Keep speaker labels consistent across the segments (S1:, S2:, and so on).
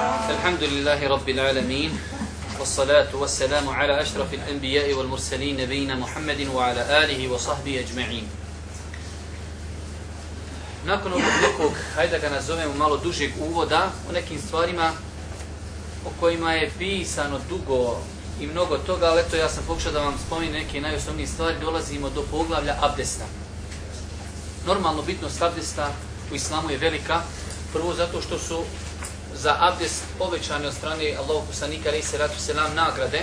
S1: الحمد لله رب العالمين والصلاة والسلام على أشرف الأنبياء والمرسلين نبينا محمد وعلى آله وصحبه أجمعين Nakon ovog nekog, hajde da ga nazovemo malo dužeg uvoda u nekim stvarima o kojima je pisano dugo i mnogo toga, ali eto ja sam pokušao da vam spomenem neke najosnovnije stvari, dolazimo do poglavlja abdesta. Normalno bitnost abdesta u islamu je velika, prvo zato što su za abdest povećane od strane Allahog poslanika alaih salatu selam nagrade.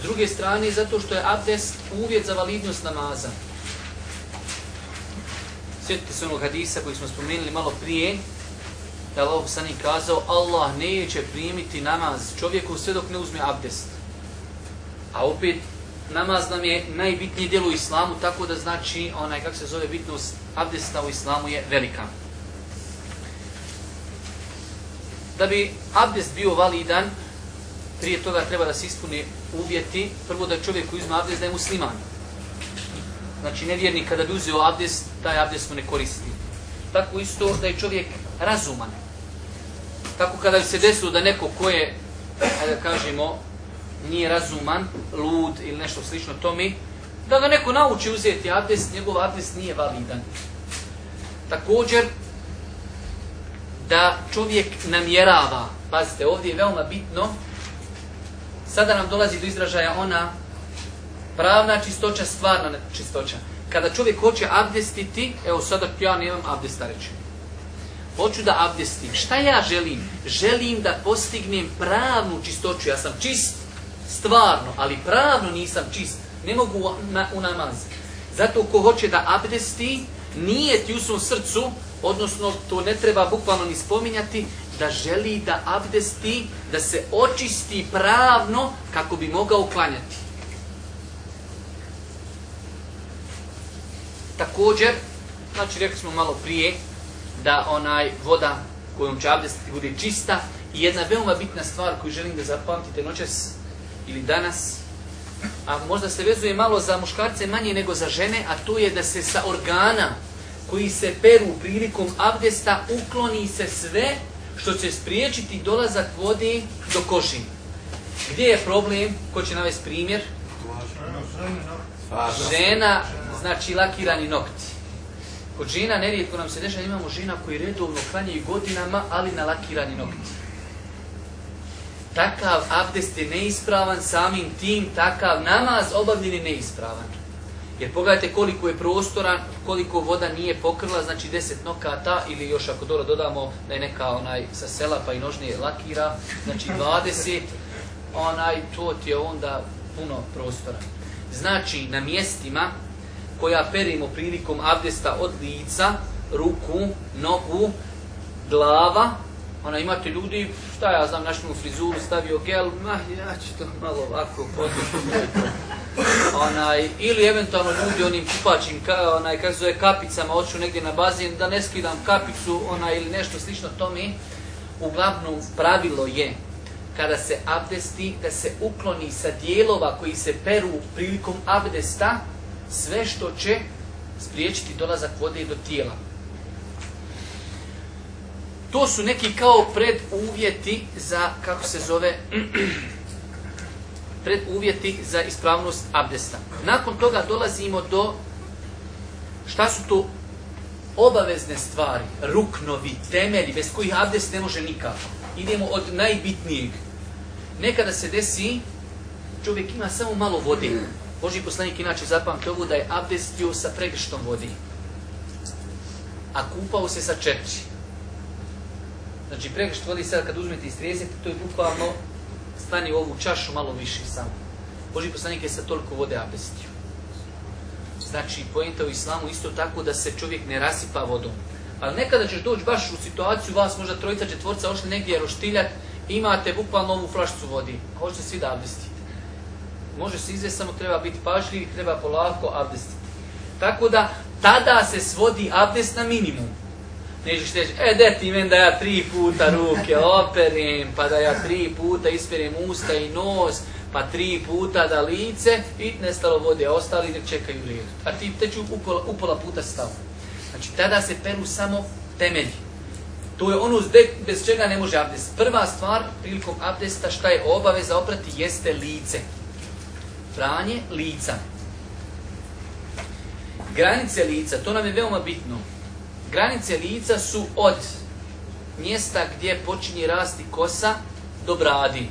S1: S druge strane, zato što je abdest uvjet za validnost namaza. Sjetite se onog hadisa koji smo spomenuli malo prije, da je Allah kazao, Allah neće primiti namaz čovjeku sve dok ne uzme abdest. A opet, namaz nam je najbitnije djelo u islamu, tako da znači, onaj, kako se zove, bitnost abdesta u islamu je velika. Da bi abdest bio validan, prije toga treba da se ispuni uvjeti. Prvo da čovjek koji uzme abdest da je musliman. Znači nevjernik kada bi uzeo abdest, taj abdest mu ne koristi. Tako isto da je čovjek razuman. Tako kada bi se desilo da neko ko je, da kažemo, nije razuman, lud ili nešto slično tome, da ga neko nauči uzeti abdest, njegov abdest nije validan. Također, da čovjek namjerava, pazite, ovdje je veoma bitno, sada nam dolazi do izražaja ona pravna čistoća, stvarna čistoća. Kada čovjek hoće abdestiti, evo sada ja nemam abdesta reći. Hoću da abdestim. Šta ja želim? Želim da postignem pravnu čistoću. Ja sam čist, stvarno, ali pravno nisam čist. Ne mogu u namaz. Zato ko hoće da abdesti, nije ti u svom srcu, odnosno to ne treba bukvalno ni spominjati, da želi da abdesti, da se očisti pravno kako bi mogao uklanjati. Također, znači rekli smo malo prije, da onaj voda kojom će abdestiti bude čista i jedna veoma bitna stvar koju želim da zapamtite noćas ili danas, a možda se vezuje malo za muškarce manje nego za žene, a to je da se sa organa koji se peru prilikom abdesta ukloni se sve što će spriječiti dolazak vode do koši. Gdje je problem? Ko će navesti primjer? Žena, znači lakirani nokti. Kod žena nerijetko nam se dešava, imamo žena koji redovno klanjaju godinama, ali na lakirani nokti. Takav abdest je neispravan, samim tim takav namaz obavljen je neispravan. Jer pogledajte koliko je prostora, koliko voda nije pokrila, znači 10 nokata ili još ako dobro dodamo da je neka onaj sa sela pa i nožnije lakira, znači 20, onaj to ti je onda puno prostora. Znači na mjestima koja perimo prilikom abdesta od lica, ruku, nogu, glava, ona imate ljudi, šta ja znam, našli mu frizuru, stavio gel, ma ja ću to malo ovako podići. onaj, ili eventualno ljudi onim kupačim, ka, onaj, kako zove, kapicama, hoću negdje na bazen, da ne skidam kapicu, onaj, ili nešto slično tome. Uglavnom, pravilo je, kada se abdesti, da se ukloni sa dijelova koji se peru prilikom abdesta, sve što će spriječiti dolazak vode do tijela. To su neki kao preduvjeti za, kako se zove, preduvjeti za ispravnost abdesta. Nakon toga dolazimo do šta su to obavezne stvari, ruknovi, temelji, bez kojih abdest ne može nikako. Idemo od najbitnijeg. Nekada se desi, čovjek ima samo malo vode. Boži poslanik inače zapamte ovo da je abdestio sa pregrštom vodi. A kupao se sa četiri. Znači pregršt vodi sad kad uzmete istrijezite, to je bukvalno stani u ovu čašu malo više samo. Boži poslanik je sa toliko vode abdestio. Znači, pojenta u islamu isto tako da se čovjek ne rasipa vodom. Ali nekada ćeš doći baš u situaciju, vas možda trojica, četvorca, ošli negdje roštiljat, imate bukvalno ovu flašcu vodi, a hoćete svi da abdestite. Može se izvesti, samo treba biti pažljiv i treba polako abdestiti. Tako da, tada se svodi abdest na minimum. Nećeš reći, e, de ti men da ja tri puta ruke operim, pa da ja tri puta isperim usta i nos, pa tri puta da lice i nestalo vode, a ostali nek čekaju redu. A ti teću upola, upola puta stavu. Znači, tada se peru samo temelji. To je ono bez čega ne može abdest. Prva stvar prilikom abdesta šta je obaveza oprati jeste lice. Pranje lica. Granice lica, to nam je veoma bitno. Granice lica su od mjesta gdje počinje rasti kosa do bradi.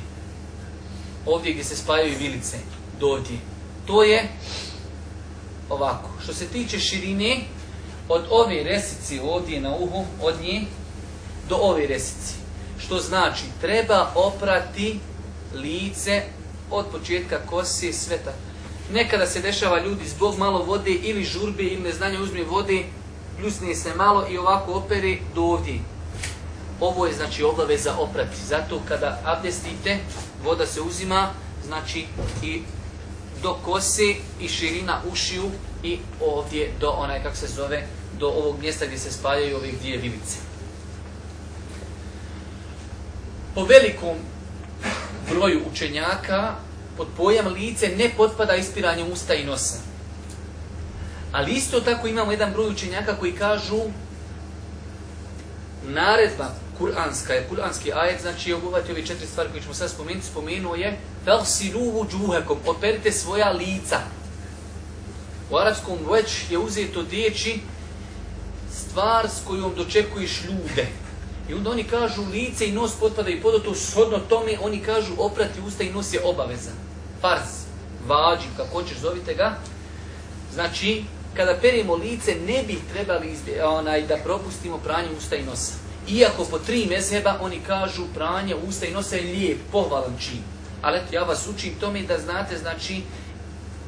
S1: Ovdje gdje se spajaju vilice, do. To je ovako. Što se tiče širine, od ove resici ovdje na uhu, od nje do ove resici. Što znači, treba oprati lice od početka kose sveta. Nekada se dešava ljudi zbog malo vode ili žurbe ili neznanja uzme vode, pljusne se malo i ovako opere do ovdje. Ovo je znači obaveza oprati. Zato kada abdestite, voda se uzima, znači i do kose i širina ušiju i ovdje do onaj, kako se zove, do ovog mjesta gdje se spajaju ove dvije vilice. Po velikom broju učenjaka pod pojam lice ne potpada ispiranje usta i nosa. Ali isto tako imamo jedan broj učenjaka koji kažu naredba kuranska je, kuranski ajet, znači obuhvati ove četiri stvari koje ćemo sad spomenuti, spomenuo je Felsiluhu džuhekom, operite svoja lica. U arapskom već je uzeto dječi stvar s kojom dočekuješ ljude. I onda oni kažu lice i nos potpadaju pod to shodno tome, oni kažu oprati usta i nos je obaveza. Farz, vađi, kako hoćeš zovite ga. Znači, kada perimo lice ne bi trebali onaj, da propustimo pranje usta i nosa. Iako po tri mezheba oni kažu pranje usta i nosa je lijep, pohvalan čin. Ali ja vas učim tome da znate, znači,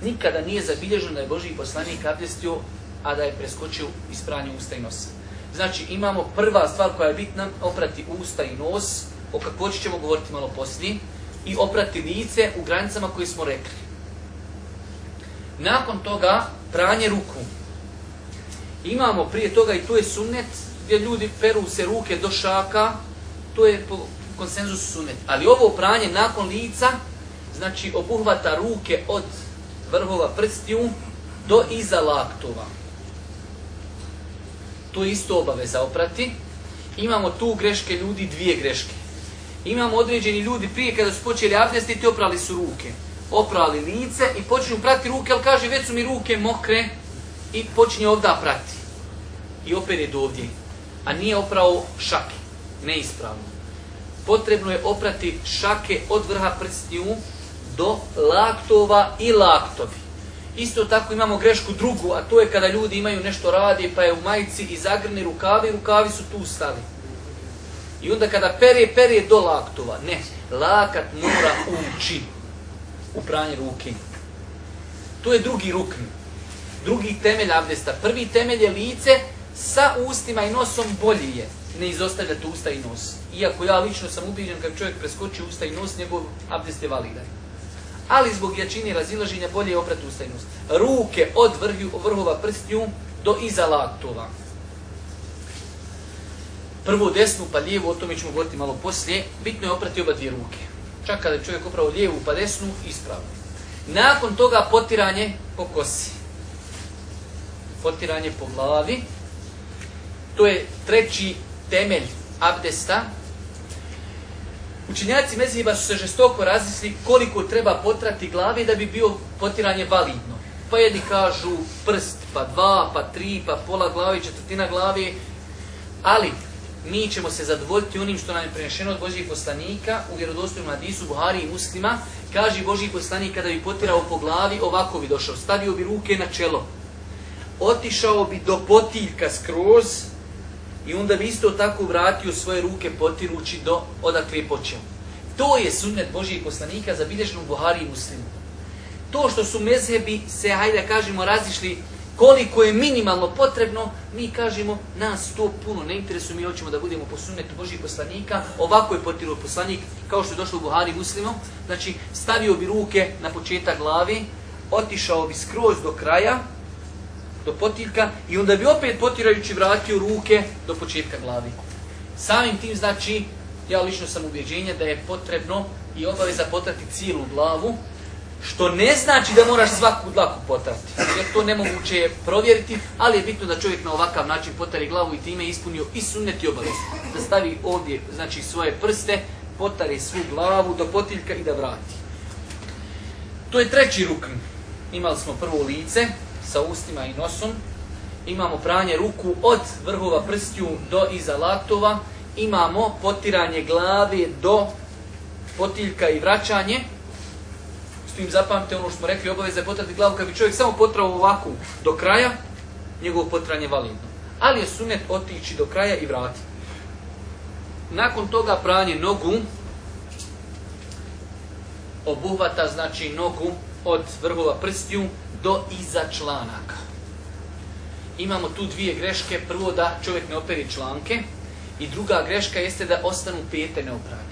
S1: nikada nije zabilježeno da je Boži poslanik abdestio, a da je preskočio ispranje usta i nosa. Znači, imamo prva stvar koja je bitna, oprati usta i nos, o kakvoći ćemo govoriti malo poslije, i oprati lice u granicama koje smo rekli. Nakon toga, pranje ruku. Imamo prije toga i tu je sunnet, gdje ljudi peru se ruke do šaka, to je po konsenzusu sunnet. Ali ovo pranje nakon lica, znači obuhvata ruke od vrhova prstiju do iza laktova. To je isto obaveza oprati. Imamo tu greške ljudi, dvije greške. Imamo određeni ljudi prije kada su počeli abdestiti, oprali su ruke. Oprali lice i počinju prati ruke, ali kaže već su mi ruke mokre i počinje ovdje prati. I opere do ovdje. A nije oprao šake. Neispravno. Potrebno je oprati šake od vrha prstiju do laktova i laktovi. Isto tako imamo grešku drugu, a to je kada ljudi imaju nešto radi, pa je u majici i zagrni rukavi, rukavi su tu stali. I onda kada pere, pere do laktova. Ne, lakat mora ući u pranje ruke. To je drugi rukn. Drugi temelj abdesta. Prvi temelj je lice sa ustima i nosom bolji je. Ne izostavljati usta i nos. Iako ja lično sam ubiđen kad čovjek preskoči usta i nos, njegov abdest je validan ali zbog jačine razilaženja bolje je oprati ustajnost. Ruke od vrhova prstnju do iza laktova. Prvo desnu pa lijevu, o tome ćemo govoriti malo poslije. Bitno je oprati oba dvije ruke. Čak kada je čovjek opravo lijevu pa desnu, ispravno. Nakon toga potiranje po kosi. Potiranje po glavi. To je treći temelj abdesta, Učinjaci meziva su se žestoko razmisli koliko treba potrati glavi da bi bio potiranje validno. Pa jedni kažu prst, pa dva, pa tri, pa pola glavi, četvrtina glavi. Ali mi ćemo se zadovoljiti onim što nam je prenešeno od Božih poslanika u vjerodostojnom hadisu Buhari i muslima. Kaže Božji poslanik kada bi potirao po glavi, ovako bi došao. Stavio bi ruke na čelo. Otišao bi do potiljka skroz, i onda bi isto tako vratio svoje ruke potirući do odakle počeo. To je sunnet Božijeg poslanika za u Buhari i Muslimu. To što su mezhebi se, hajde kažemo, razišli koliko je minimalno potrebno, mi kažemo, nas to puno ne interesuje, mi hoćemo da budemo po sunnetu Božijeg poslanika, ovako je potiruo poslanik, kao što je došlo u Buhari i Muslimu, znači stavio bi ruke na početak glavi, otišao bi skroz do kraja, do potiljka i onda bi opet potirajući vratio ruke do početka glavi. Samim tim znači, ja lično sam ubjeđenja da je potrebno i obaveza potrati cijelu glavu, Što ne znači da moraš svaku dlaku potrati. Jer to nemoguće je provjeriti, ali je bitno da čovjek na ovakav način potari glavu i time ispunio i sunnet i. Da stavi ovdje znači, svoje prste, potari svu glavu do potiljka i da vrati. To je treći rukn. Imali smo prvo lice sa ustima i nosom. Imamo pranje ruku od vrhova prstiju do iza latova. Imamo potiranje glave do potiljka i vraćanje tim zapamte ono što smo rekli, obaveza je potrati glavu. Kad bi čovjek samo potrao ovako do kraja, njegovo potranje je validno. Ali je sunet otići do kraja i vratiti. Nakon toga pranje nogu obuhvata znači nogu od vrhova prstiju do iza članaka. Imamo tu dvije greške. Prvo da čovjek ne operi članke i druga greška jeste da ostanu pete neoprane.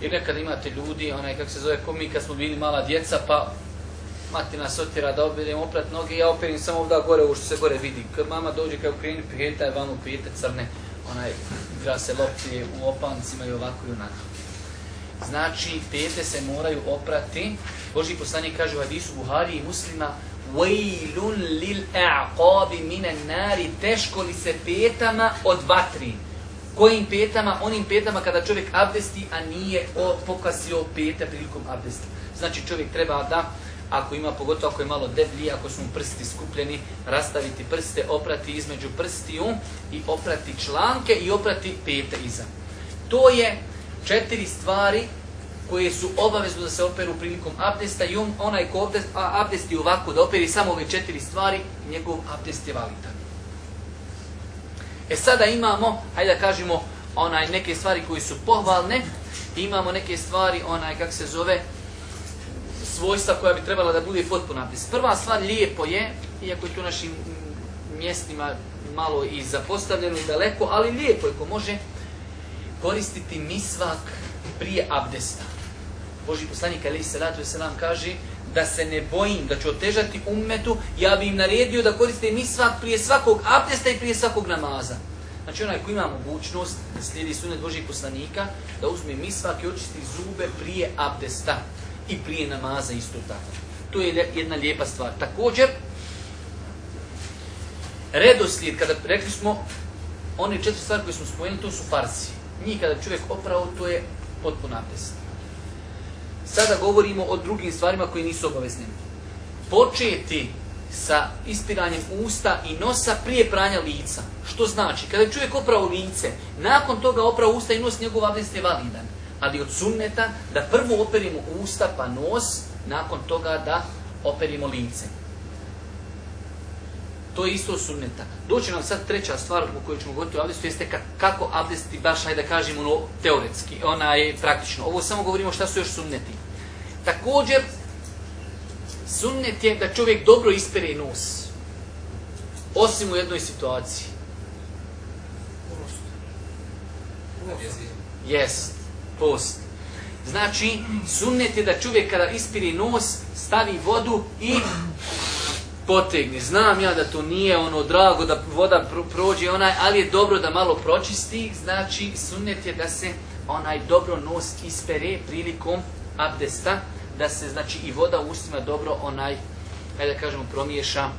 S1: I nekad imate ljudi, onaj kako se zove, ko mi kad smo bili mala djeca, pa mati nas otjera da operem oprat noge, ja operim samo ovdje gore, ovo što se gore vidi. Kad mama dođe kao kreni pijeta, je vamo pijete crne, onaj, igra se lopti u opancima i ovako i onako. Znači, pete se moraju oprati. Boži poslanik kaže u hadisu Buhari i muslima وَيْلٌ لِلْأَعْقَابِ مِنَ nari Teško li se petama od vatri? kojim petama? Onim petama kada čovjek abdesti, a nije pokasio pete prilikom abdesta. Znači čovjek treba da, ako ima, pogotovo ako je malo deblji, ako su mu prsti skupljeni, rastaviti prste, oprati između prstiju i oprati članke i oprati pete iza. To je četiri stvari koje su obavezno da se operu prilikom abdesta i on, onaj ko abdesti ovako da operi samo ove četiri stvari, njegov abdest je validan. E sada imamo, hajde da kažemo, onaj neke stvari koji su pohvalne, imamo neke stvari, onaj, kak se zove, svojstva koja bi trebala da bude potpuno abdest. Prva stvar, lijepo je, iako je tu našim mjestima malo i zapostavljeno i daleko, ali lijepo je ko može koristiti misvak prije abdesta. Boži poslanik Ali Salatu Veselam kaže da se ne bojim, da ću otežati ummetu, ja bi im naredio da koriste misvak prije svakog abdesta i prije svakog namaza. Znači onaj ko ima mogućnost da slijedi sunet Božih poslanika, da uzme misvak i očisti zube prije abdesta i prije namaza isto tako. To je jedna lijepa stvar. Također, redoslijed, kada rekli smo, one četiri stvari koje smo spomenuli, to su farsi. Njih kada čovjek opravo, to je potpun abdest. Sada govorimo o drugim stvarima koji nisu obavezne. Početi sa ispiranjem usta i nosa prije pranja lica. Što znači, kada je čovjek opravo lice, nakon toga opravo usta i nos, njegov abdest je validan. Ali od sunneta da prvo operimo usta pa nos, nakon toga da operimo lice. To je isto sunneta. Doći nam sad treća stvar u kojoj ćemo govoriti o abdestu jeste kako abdesti baš, hajde da kažemo, ono, teoretski, ona je praktično. Ovo samo govorimo šta su još sunneti. Također, sunnet je da čovjek dobro ispere nos. Osim u jednoj situaciji. Jest, post. Znači, sunnet je da čovjek kada ispiri nos, stavi vodu i potegni. Znam ja da to nije ono drago da voda prođe onaj, ali je dobro da malo pročisti. Znači, sunnet je da se onaj dobro nos ispere prilikom abdesta, da se znači i voda u ustima dobro onaj, ajde da kažemo, promiješa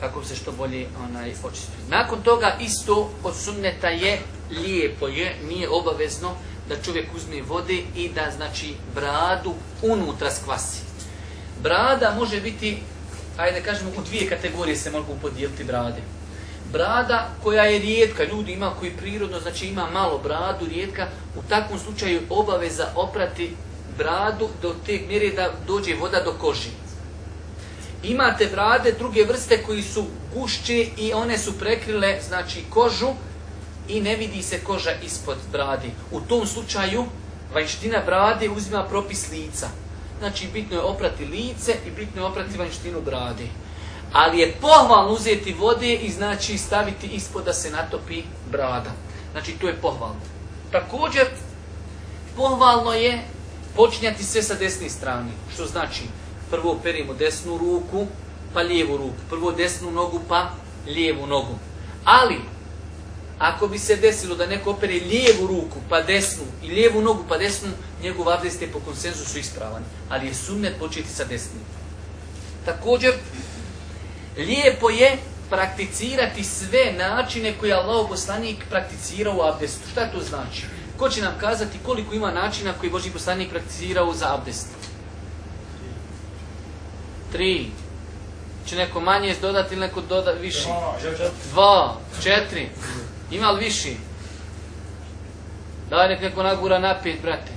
S1: kako se što bolje onaj očisti. Nakon toga isto od sunneta je lijepo je, nije obavezno da čovjek uzme vode i da znači bradu unutra skvasi. Brada može biti ajde kažemo, u dvije kategorije se mogu podijeliti brade. Brada koja je rijetka, ljudi ima koji prirodno, znači ima malo bradu, rijetka, u takvom slučaju obaveza oprati bradu do te mjere da dođe voda do koži. Imate brade druge vrste koji su gušće i one su prekrile znači kožu i ne vidi se koža ispod bradi. U tom slučaju vanština brade uzima propis lica. Znači, bitno je oprati lice i bitno je oprati vanštinu brade. Ali je pohvalno uzeti vode i znači staviti ispod da se natopi brada. Znači, to je pohvalno. Također, pohvalno je počinjati sve sa desne strane. Što znači, prvo perimo desnu ruku, pa lijevu ruku. Prvo desnu nogu, pa lijevu nogu. Ali, Ako bi se desilo da neko opere lijevu ruku pa desnu i lijevu nogu pa desnu, njegov abdest je po konsenzusu ispravan. Ali je sunnet početi sa desnim. Također, lijepo je prakticirati sve načine koje Allah poslanik prakticirao u abdestu. Šta to znači? Ko će nam kazati koliko ima načina koji Boži poslanik prakticirao za abdest? Tri. Će neko manje dodati ili neko doda više? Dva. Četiri. Ima li viši? Daj nek neko nagura na pet, brate.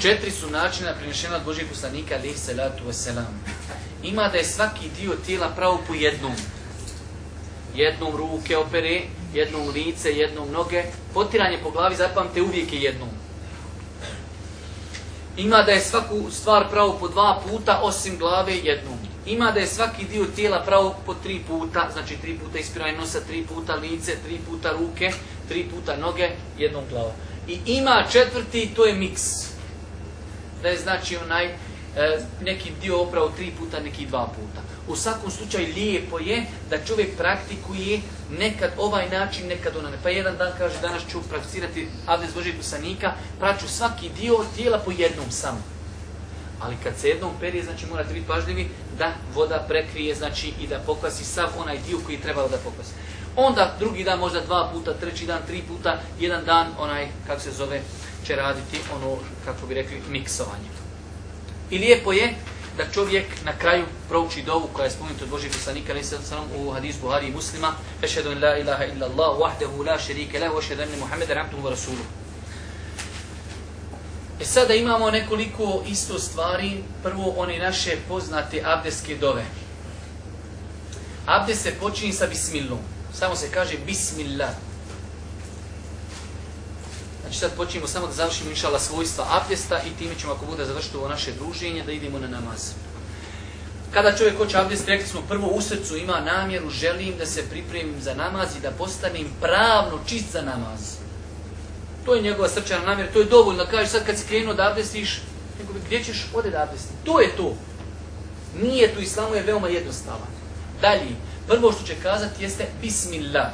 S1: Četiri su načina prinešena od poslanika, alaihi salatu wasalam. Ima da je svaki dio tijela pravo po jednom. Jednom ruke opere, jednom lice, jednom noge. Potiranje po glavi zapamte uvijek je jednom. Ima da je svaku stvar pravo po dva puta, osim glave jednom. Ima da je svaki dio tijela pravo po tri puta, znači tri puta ispiranje nosa, tri puta lice, tri puta ruke, tri puta noge, jednom glava. I ima četvrti, to je miks. Da je znači onaj E, neki dio opravo tri puta, neki dva puta. U svakom slučaju lijepo je da čovjek praktikuje nekad ovaj način, nekad onaj. Pa jedan dan kaže danas ću prakticirati abdest Božeg poslanika, praću svaki dio tijela po jednom samo. Ali kad se jednom perije, znači morate biti pažljivi da voda prekrije, znači i da pokvasi sav onaj dio koji je trebalo da pokvasi. Onda drugi dan možda dva puta, treći dan tri puta, jedan dan onaj, kako se zove, će raditi ono, kako bi rekli, miksovanje. I lijepo je da čovjek na kraju prouči dovu koja je spomenuta od Božih poslanika u hadisu Buhari i muslima Ešhedu la ilaha illa Allah wahdahu la šerike lahu ešhedu enne Muhammeda ramtuhu wa rasuluhu E sada imamo nekoliko isto stvari. Prvo, one naše poznate abdeske dove. Abdes se počinje sa bismillom. Samo se kaže bismillah. Znači sad počinjemo samo da završimo inšala svojstva abdesta i time ćemo ako bude završiti ovo naše druženje da idemo na namaz. Kada čovjek hoće abdest, rekli smo prvo u srcu ima namjeru, želim da se pripremim za namaz i da postanem pravno čist za namaz. To je njegova srčana namjera, to je dovoljno. Kaže sad kad si krenuo da abdestiš, gdje ćeš ode da abdesti? To je to. Nije tu islamu je veoma jednostavan. Dalje, prvo što će kazati jeste Bismillah.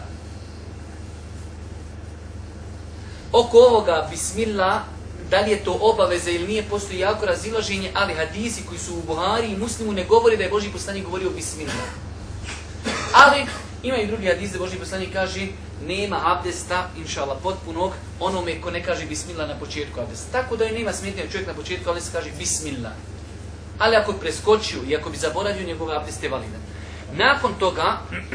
S1: Oko ovoga bismillah, da li je to obaveza ili nije, postoji jako razilaženje, ali hadisi koji su u Buhari i muslimu ne govori da je Boži poslanik govorio bismillah. Ali ima i drugi hadis da Boži poslanik kaže nema abdesta, inšala, potpunog onome ko ne kaže bismillah na početku abdesta. Tako da je nema smetnja čovjek na početku ali se kaže bismillah. Ali ako je preskočio i ako bi zaboravio njegov abdest je validan. Nakon toga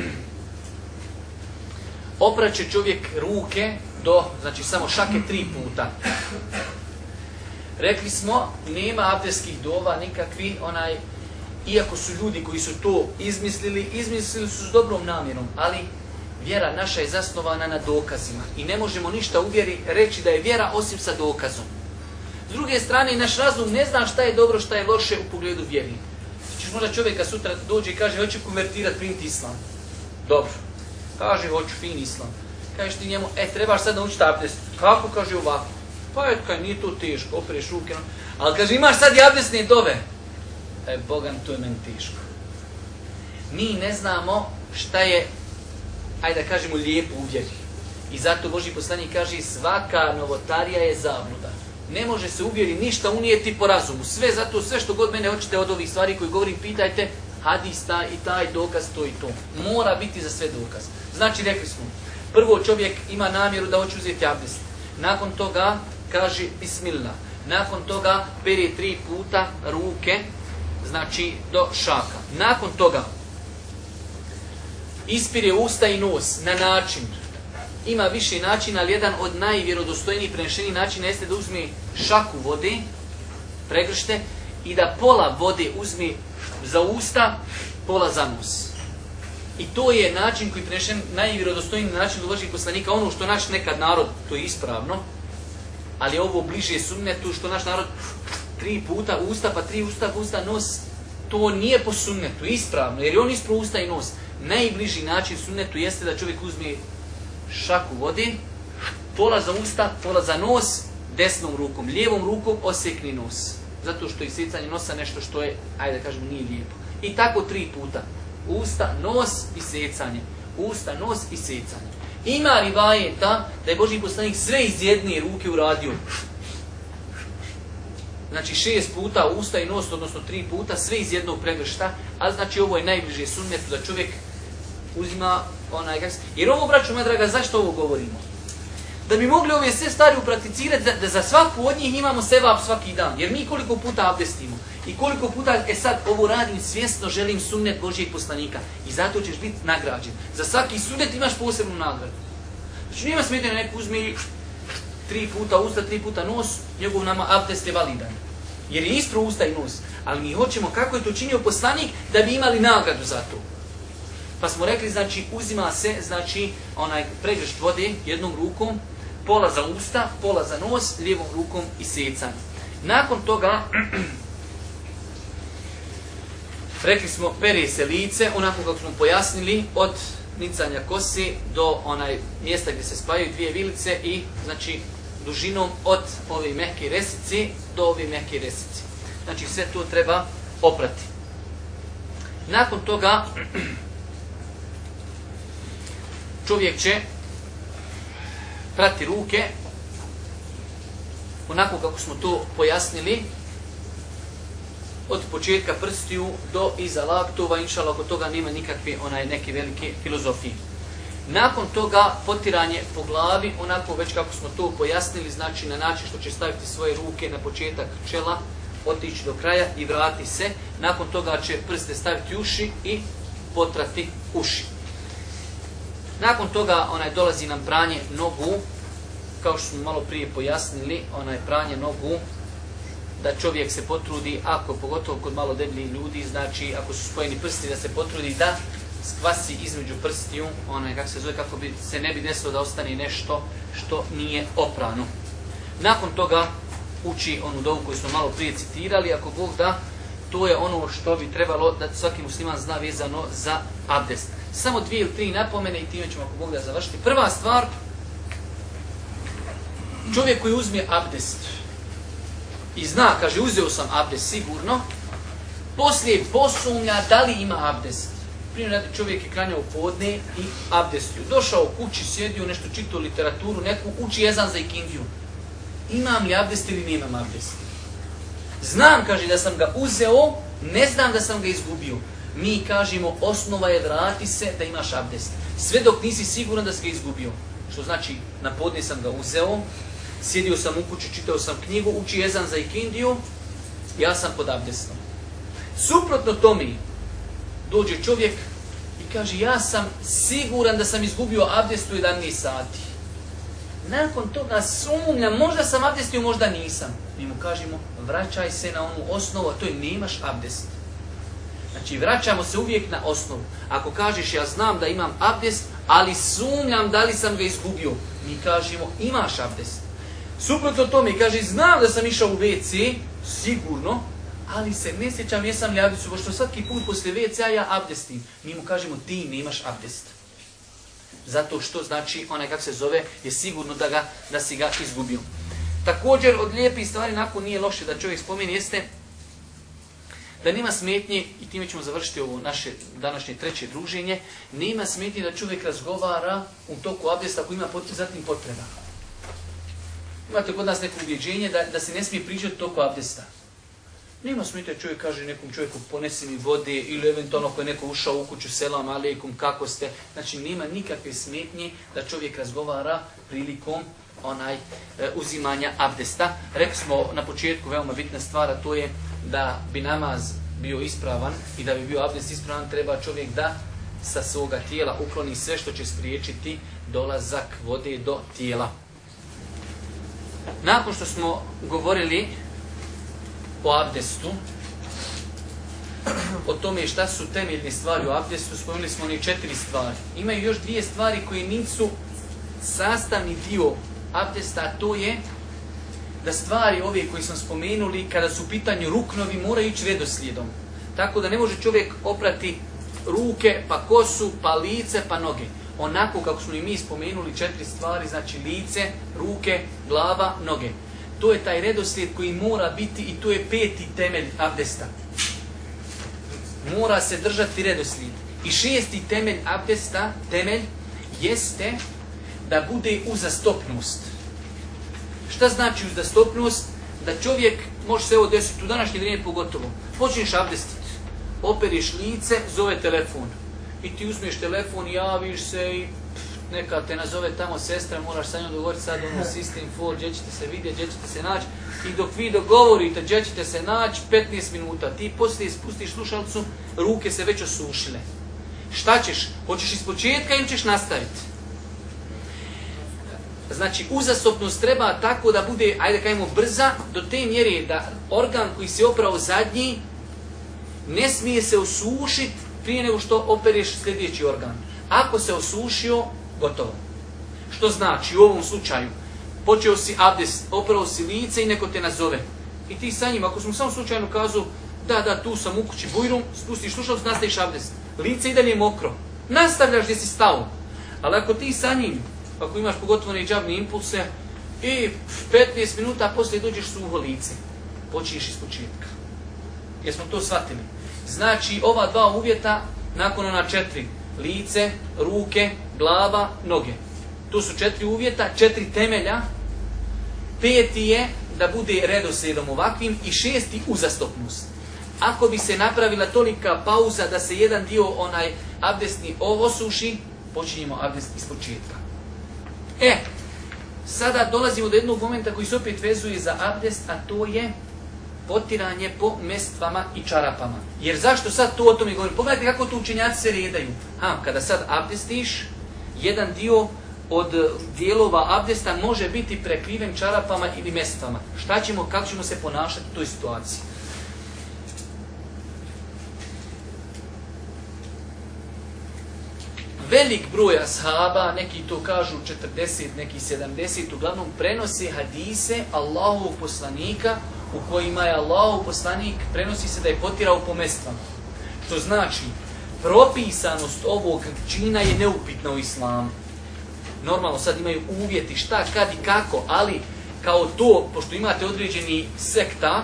S1: opraće čovjek ruke do, znači samo šake tri puta. Rekli smo, nema abdeskih dova nikakvi, onaj, iako su ljudi koji su to izmislili, izmislili su s dobrom namjerom, ali vjera naša je zasnovana na dokazima i ne možemo ništa uvjeri reći da je vjera osim sa dokazom. S druge strane, naš razum ne zna šta je dobro, šta je loše u pogledu vjeri. Znači, možda čovjeka sutra dođe i kaže, hoće konvertirati, primiti islam. Dobro. Kaže, hoću fin islam kažeš ti njemu, e, trebaš sad naučiti abdest. Kako, kaže ovako. Pa je, kaj, nije to teško, opereš ruke. Ali kaže, imaš sad i abdestne dove. E, Bogan, to je meni teško. Mi ne znamo šta je, ajde da kažemo, lijepo u vjeri. I zato Boži poslanik kaže, svaka novotarija je zabluda. Ne može se uvjeri ništa unijeti po razumu. Sve zato, sve što god mene hoćete od ovih stvari koji govorim, pitajte, hadis taj i taj dokaz, to i to. Mora biti za sve dokaz. Znači, rekli smo, Prvo čovjek ima namjeru da hoće uzeti abdest. Nakon toga kaže bismillah. Nakon toga peri tri puta ruke, znači do šaka. Nakon toga ispire usta i nos na način. Ima više načina, ali jedan od najvjerodostojnijih prenešenih načina jeste da uzme šaku vode, pregršte, i da pola vode uzme za usta, pola za nos. I to je način koji prenešen najvjerodostojniji način do Božih poslanika. Ono što naš nekad narod, to je ispravno, ali ovo bliže sunnetu što naš narod tri puta usta, pa tri usta, usta, nos, to nije po sunnetu, ispravno, jer je on ispravo usta i nos. Najbliži način sunnetu jeste da čovjek uzme šaku vode, pola za usta, pola za nos, desnom rukom, lijevom rukom osekni nos. Zato što je isjecanje nosa nešto što je, ajde da kažemo, nije lijepo. I tako tri puta usta, nos i secanje. usta, nos i secanje. Ima rivajeta da je Boži poslanik sve iz jedne ruke uradio. Znači šest puta usta i nos, odnosno tri puta, sve iz jednog pregršta, ali znači ovo je najbliže sunnetu da čovjek uzima onaj kako Jer ovo, braću moja draga, zašto ovo govorimo? Da bi mogli ove sve stvari uprakticirati, da, da za svaku od njih imamo sevap svaki dan. Jer mi koliko puta abdestimo i koliko puta, e sad, ovo radim svjesno, želim sunnet Božijeg poslanika. I zato ćeš biti nagrađen. Za svaki sunnet imaš posebnu nagradu. Znači nima smetnje neko uzme tri puta usta, tri puta nos, njegov nama abdest je validan. Jer je istro usta i nos. Ali mi hoćemo kako je to činio poslanik da bi imali nagradu za to. Pa smo rekli, znači, uzima se, znači, onaj pregršt vode jednom rukom, pola za usta, pola za nos, lijevom rukom i secanje. Nakon toga, rekli smo, pere se lice, onako kako smo pojasnili, od nicanja kose do onaj mjesta gdje se spajaju dvije vilice i, znači, dužinom od ove mehke resice do ove mehke resice. Znači, sve to treba oprati. Nakon toga, čovjek će prati ruke onako kako smo to pojasnili od početka prstiju do iza laktova, inšala oko toga nema nikakve onaj neke velike filozofije. Nakon toga potiranje po glavi, onako već kako smo to pojasnili, znači na način što će staviti svoje ruke na početak čela, otići do kraja i vrati se. Nakon toga će prste staviti uši i potrati uši. Nakon toga onaj dolazi nam pranje nogu, kao što smo malo prije pojasnili, onaj pranje nogu, da čovjek se potrudi, ako pogotovo kod malo debljih ljudi, znači ako su spojeni prsti, da se potrudi da skvasi između prstiju, onaj kako se zove, kako bi se ne bi desilo da ostane nešto što nije oprano. Nakon toga uči onu dovu koju smo malo prije citirali, ako Bog da, to je ono što bi trebalo da svaki musliman zna vezano za abdest. Samo dvije ili tri napomene i time ćemo ako Bog da završiti. Prva stvar, čovjek koji uzme abdest i zna, kaže, uzeo sam abdest sigurno, poslije posumnja da li ima abdest. Primjer čovjek je kranjao podne i abdestio. Došao u kući, sjedio, nešto čitao literaturu, neku uči jezan za ikindiju. Imam li abdest ili nemam abdest? Znam, kaže, da sam ga uzeo, ne znam da sam ga izgubio mi kažemo osnova je vrati se da imaš abdest. Sve dok nisi siguran da si ga izgubio. Što znači, na podne sam ga uzeo, sjedio sam u kući, čitao sam knjigu, uči jezan za ikindiju, ja sam pod abdestom. Suprotno tome, dođe čovjek i kaže, ja sam siguran da sam izgubio abdest u 11 sati. Nakon toga sumnja, možda sam abdestio, možda nisam. Mi mu kažemo, vraćaj se na onu osnovu, a to je nemaš abdest. Znači, vraćamo se uvijek na osnovu. Ako kažeš, ja znam da imam abdest, ali sumnjam da li sam ga izgubio. Mi kažemo, imaš abdest. Suprotno tome, kaže, znam da sam išao u WC, sigurno, ali se ne sjećam jesam li abdestu, pošto svaki put posle WC ja abdestim. Mi mu kažemo, ti nemaš abdest. Zato što znači, onaj kako se zove, je sigurno da, ga, da si ga izgubio. Također, od lijepih stvari, nakon nije loše da čovjek spomeni, jeste da nema smetnje, i time ćemo završiti ovo naše današnje treće druženje, nema smetnje da čovjek razgovara u toku abdesta ako ima zatim potreba. Imate kod nas neko ubjeđenje da, da se ne smije pričati toku abdesta. Nema da čovjek kaže nekom čovjeku ponesi mi vode ili eventualno ako je neko ušao u kuću selam alejkum kako ste. Znači nema nikakve smetnje da čovjek razgovara prilikom onaj e, uzimanja abdesta. Rekli smo na početku veoma bitna stvar, to je da bi namaz bio ispravan i da bi bio abdest ispravan, treba čovjek da sa svoga tijela ukloni sve što će spriječiti dolazak vode do tijela. Nakon što smo govorili o abdestu, o tome šta su temeljne stvari u abdestu, spomenuli smo oni četiri stvari. Imaju još dvije stvari koje nisu sastavni dio abdesta, a to je da stvari ove koje smo spomenuli, kada su u pitanju ruknovi, moraju ići redoslijedom. Tako da ne može čovjek oprati ruke, pa kosu, pa lice, pa noge. Onako kako smo i mi spomenuli četiri stvari, znači lice, ruke, glava, noge. To je taj redoslijed koji mora biti i to je peti temelj abdesta. Mora se držati redoslijed. I šesti temelj abdesta, temelj, jeste da bude uzastopnost. Šta znači uzastopnost? Da čovjek, može se ovo desiti u današnje vrijeme pogotovo, počneš abdestiti, operiš lice, zove telefon. I ti uzmeš telefon, javiš se i neka te nazove tamo sestra, moraš sa njom dogovoriti sad ono system for, gdje ćete se vidjeti, gdje ćete se naći. I dok vi dogovorite gdje ćete se naći, 15 minuta, ti poslije spustiš slušalcu, ruke se već osušile. Šta ćeš? Hoćeš iz početka ili ćeš nastaviti? Znači, uzastopnost treba tako da bude, ajde kajmo, brza, do te mjere da organ koji se oprao zadnji, ne smije se osušiti prije nego što opereš sljedeći organ. Ako se osušio, gotovo. Što znači u ovom slučaju, počeo si abdest, oprao si lice i neko te nazove. I ti sa njim, ako smo samo slučajno kazu, da, da, tu sam u kući bujrum, spustiš slušalac, nastaviš abdest. Lice i dalje je mokro. Nastavljaš gdje si stao. Ali ako ti sa njim, ako imaš pogotovo neđavne impulse, i 15 minuta poslije dođeš suho lice. Počinješ iz početka. Jesmo to shvatili? Znači, ova dva uvjeta, nakon ona četiri, lice, ruke, glava, noge. To su četiri uvjeta, četiri temelja. Peti je da bude redoslijedom ovakvim i šesti uzastopnost. Ako bi se napravila tolika pauza da se jedan dio onaj abdestni osuši, počinjemo abdest iz početka. E, sada dolazimo do jednog momenta koji se opet vezuje za abdest, a to je potiranje po mestvama i čarapama. Jer zašto sad to o tome govorim? Pogledajte kako to učenjaci se redaju. Ha, kada sad abdestiš, jedan dio od dijelova abdesta može biti prekriven čarapama ili mestvama. Šta ćemo, kako ćemo se ponašati u toj situaciji? Velik broj ashaba, neki to kažu 40, neki 70, uglavnom prenose hadise Allahovog poslanika u kojima je Allahov poslanik prenosi se da je potirao po mestvama. Što znači, propisanost ovog čina je neupitna u islamu. Normalno sad imaju uvjeti šta, kad i kako, ali kao to, pošto imate određeni sekta,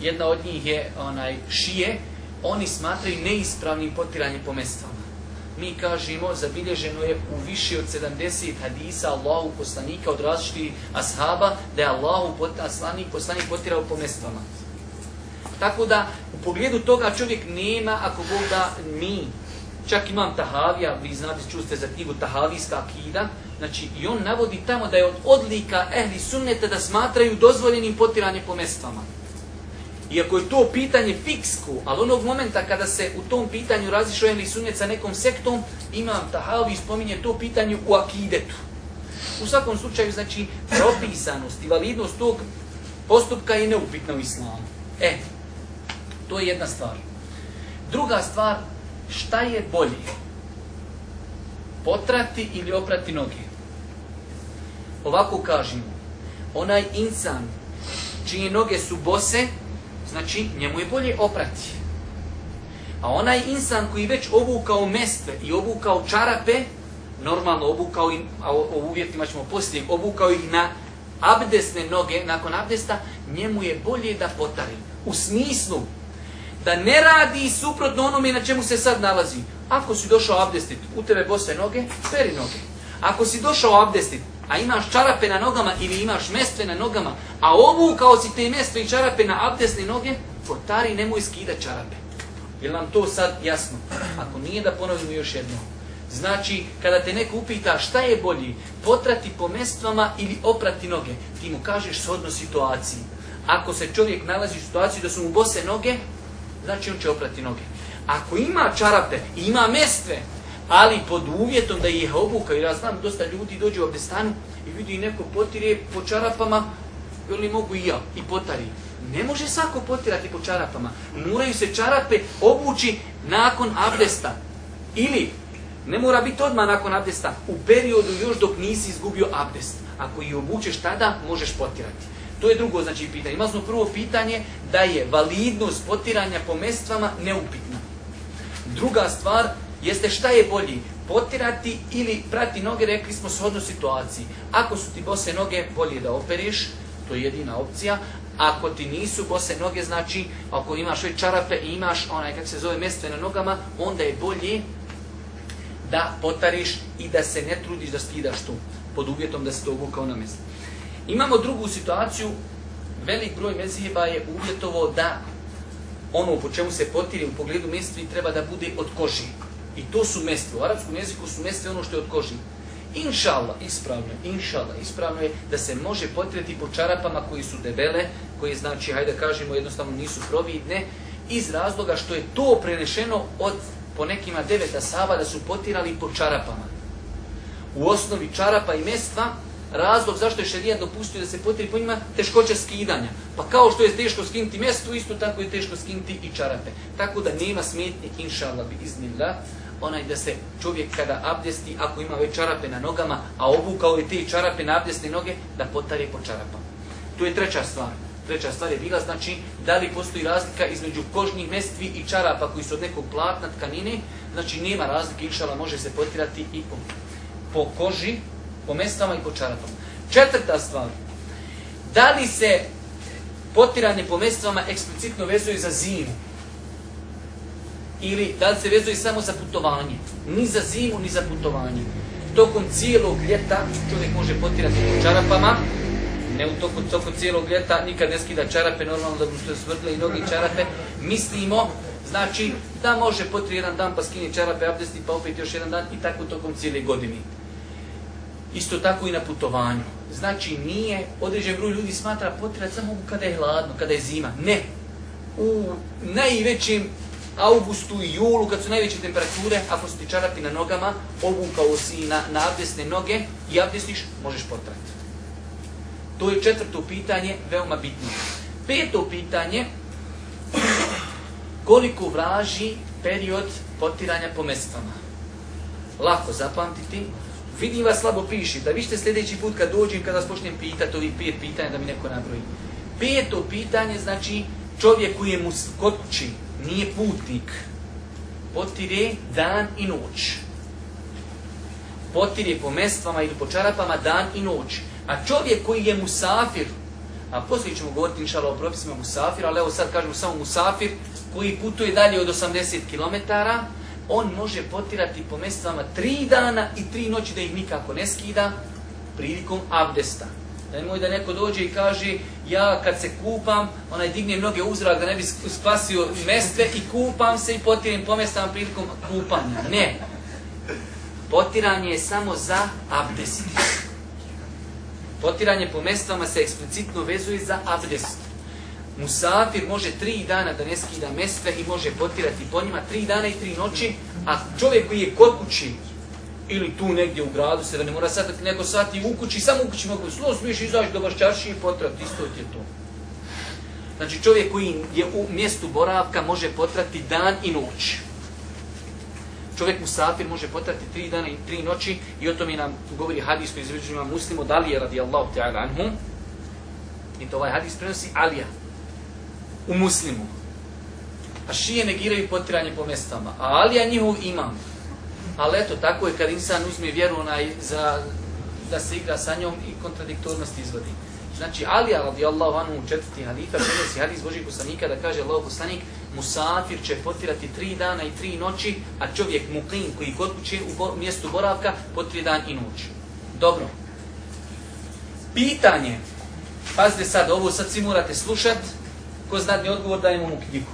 S1: jedna od njih je onaj šije, oni smatraju neispravnim potiranjem po mestvama. Mi kažemo, zabilježeno je u više od 70 hadisa Allahu poslanika od različitih ashaba, da je Allahu poslanik, poslanik potirao po mestvama. Tako da, u pogledu toga čovjek nema, ako Bog da, mi. Čak imam Tahavija, vi znate, čuste za knjigu Tahavijska akida, znači i on navodi tamo da je od odlika ehli sunneta da smatraju dozvoljenim potiranje po mestvama. Iako je to pitanje fiksko, ali onog momenta kada se u tom pitanju razišao ehli sunnet sa nekom sektom, imam Tahavi spominje to pitanje u akidetu. U svakom slučaju, znači, propisanost i validnost tog postupka je neupitna u islamu. E, to je jedna stvar. Druga stvar, šta je bolje? Potrati ili oprati noge? Ovako kažemo, onaj insan čije noge su bose, znači njemu je bolje oprati. A onaj insan koji već obukao mestve i obukao čarape, normalno obukao, a o uvjetima ćemo poslije, obukao ih na abdesne noge nakon abdesta, njemu je bolje da potari. U smislu da ne radi suprotno onome na čemu se sad nalazi. Ako si došao abdestit, u tebe bose noge, peri noge. Ako si došao abdestit, a imaš čarape na nogama ili imaš mestve na nogama, a kao si te mestve i čarape na abdesne noge, potari nemoj skida čarape. Je nam to sad jasno? Ako nije da ponovimo još jedno. Znači, kada te neko upita šta je bolji, potrati po mestvama ili oprati noge, ti mu kažeš shodno situaciji. Ako se čovjek nalazi u situaciji da su mu bose noge, znači on će oprati noge. Ako ima čarape ima mestve, ali pod uvjetom da ih obuka, jer ja znam dosta ljudi dođu u abdestanu i vidi neko potire po čarapama, ili mogu i ja, i potari. Ne može svako potirati po čarapama. Moraju se čarape obući nakon abdesta. Ili, ne mora biti odmah nakon abdesta, u periodu još dok nisi izgubio abdest. Ako ih obučeš tada, možeš potirati. To je drugo znači pitanje. Imali smo prvo pitanje da je validnost potiranja po mestvama neupitna. Druga stvar, jeste šta je bolji, potirati ili prati noge, rekli smo shodno situaciji. Ako su ti bose noge, bolje da operiš, To je jedina opcija. Ako ti nisu bose noge, znači ako imaš već čarape i imaš onaj, kako se zove, mjestve na nogama, onda je bolje da potariš i da se ne trudiš da skidaš tu, pod uvjetom da se to obukao na mjesto. Imamo drugu situaciju, velik broj mezijeba je uvjetovo da ono po čemu se potiri u pogledu mestvi treba da bude od koži. I to su mestve. U arapskom jeziku su mestve ono što je od koži. Inšallah, ispravno je, inšallah, ispravno je da se može potirati po čarapama koji su debele, koji znači, hajde kažemo, jednostavno nisu providne, iz razloga što je to prenešeno od po nekima deveta saba da su potirali po čarapama. U osnovi čarapa i mestva razlog zašto je šerijat dopustio da se potiri po njima teškoća skidanja. Pa kao što je teško skinuti mestu, isto tako je teško skinuti i čarape. Tako da nema smetnje, inša Allah, bi iznila, onaj da se čovjek kada abdesti, ako ima već čarape na nogama, a obukao je te čarape na abdestne noge, da potari po čarapama. To je treća stvar. Treća stvar je bila, znači, da li postoji razlika između kožnih mestvi i čarapa koji su od nekog platna tkanine, znači nema razlike, inšala može se potirati i po, po koži, po mestama i po čarapama. Četvrta stvar, da li se potiranje po mestvama eksplicitno vezuje za zimu? Ili da li se vezuje samo za putovanje? Ni za zimu, ni za putovanje. Tokom cijelog ljeta čovjek može potirati po čarapama, ne u toku, toku cijelog ljeta, nikad ne skida čarape, normalno da mu se svrdle i noge čarape. Mislimo, znači, da može potri jedan dan pa skini čarape, abdesti, pa opet još jedan dan i tako tokom cijele godine. Isto tako i na putovanju. Znači, nije, određen broj ljudi smatra potirati samo kada je hladno, kada je zima. Ne. U najvećem augustu i julu, kad su najveće temperature, ako su ti čarapi na nogama, obukao si na, na abdesne noge i abdestiš, možeš potrati. To je četvrto pitanje, veoma bitno. Peto pitanje, koliko vraži period potiranja po mestvama? Lako zapamtiti. Vidim vas slabo piši, da vište sljedeći put kad dođem, kada vas počnem pitati ovih pet pitanja, da mi neko nabroji. Peto pitanje, znači, čovjek koji je mu kod nije putnik, potire dan i noć. Potire po mestvama ili po čarapama dan i noć. A čovjek koji je musafir, a poslije ćemo govoriti inšala o propisima musafir, ali evo sad kažemo samo musafir, koji putuje dalje od 80 km, on može potirati po mestvama tri dana i tri noći da ih nikako ne skida prilikom abdesta. Nemoj da neko dođe i kaže, ja kad se kupam, onaj digne mnoge uzrak da ne bi spasio mestve i kupam se i potirim po mestama prilikom kupanja. Ne. Potiranje je samo za abdest. Potiranje po mestvama se eksplicitno vezuje za abdest. Musafir može tri dana da ne skida mestve i može potirati po njima tri dana i tri noći, a čovjek koji je kod kući ili tu negdje u gradu se da ne mora sad neko sati u kući, samo u kući mogu slo smiješ izaći do bašćarši i potrati, isto ti je to. Znači čovjek koji je u mjestu boravka može potrati dan i noć. Čovjek musafir može potrati tri dana i tri noći i o tome nam govori hadis koji izveđu muslimo Dalije radijallahu ta'ala anhum. I to ovaj hadis prenosi Alija u muslimu. A šije negiraju potiranje po mestama. A Alija njihov imam. Ali eto, tako je kad insan uzme vjeru onaj za, da se igra sa njom i kontradiktornost izvodi. Znači, Alija radijallahu anhu četvrti halifa prenosi hadis Božih poslanika da kaže Allah poslanik Musafir će potirati tri dana i tri noći, a čovjek muqim koji kod kuće u mjestu boravka potiri dan i noć. Dobro. Pitanje. Pazite sad, ovo sad svi morate slušat. Ko zna mi odgovor, dajemo mu knjigu.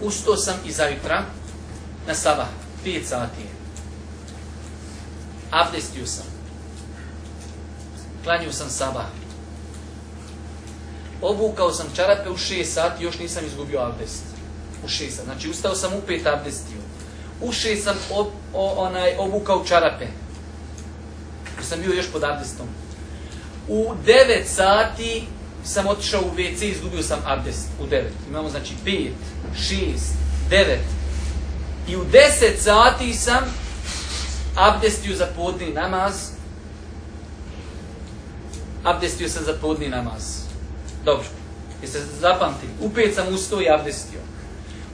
S1: Ustao sam iza jutra na sabah, 5 sati. Abdestio sam. Klanio sam sabah. Obukao sam čarape u 6 sati, još nisam izgubio abdest. U 6 sati. Znači, ustao sam u 5 abdestio. U 6 sam ob, o, onaj, obukao čarape. Jer sam bio još pod abdestom. U 9 sati sam otišao u WC i izgubio sam abdest u 9. Imamo znači 5, 6, 9. I u 10 sati sam abdestio za podni namaz. Abdestio sam za podni namaz. Dobro. Jeste zapamtili? U 5 sam ustao i abdestio.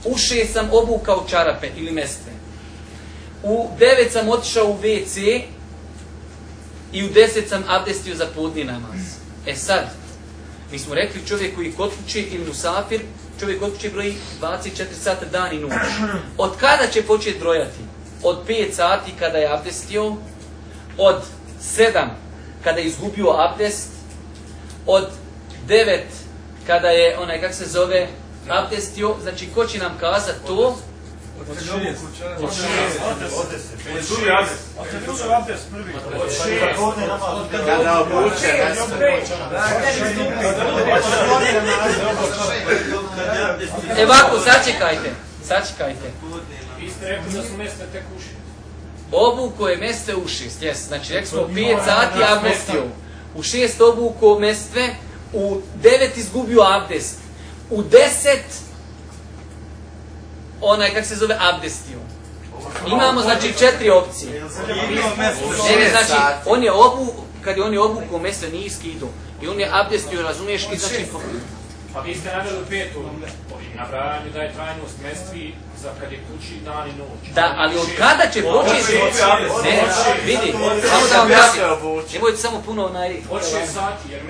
S1: U 6 sam obukao čarape ili mestve. U 9 sam otišao u WC i u 10 sam abdestio za podni namaz. E sad, mi smo rekli čovjek koji kod kuće ili musafir, čovjek kuće broji 24 sata dan i noć. Od kada će početi brojati? Od 5 sati kada je abdestio, od 7 kada je izgubio abdest, od 9 kada je onaj, kak se zove, abdestio, znači ko će nam kazati to?
S2: Od šest. Od šest. Od šest. Od šest. Od šest.
S3: Kada obuče
S1: E ovako, sačekajte, sačekajte.
S2: Vi ste rekli da su mjesta tek uši.
S1: Obuko je meste u šest, jes. Znači, rekli smo 5 sati abdestio. U šest obuko mestve, u devet izgubio abdest. U deset, onaj, kak se zove, abdestio. Imamo, znači, četiri opcije. Ne, ne, znači, on je obu, kad je on je obuku mjesto nije skidu. I on je abdestio, razumiješ, i znači,
S2: Pa vi ste naveli petu nabrajanju da je trajnost mestvi za kad je kući dan i noć.
S1: Da, ali od kada će početi? Ne, vidi, samo da vam kažem. Nemojte samo puno onaj...
S2: Od šest sati, jer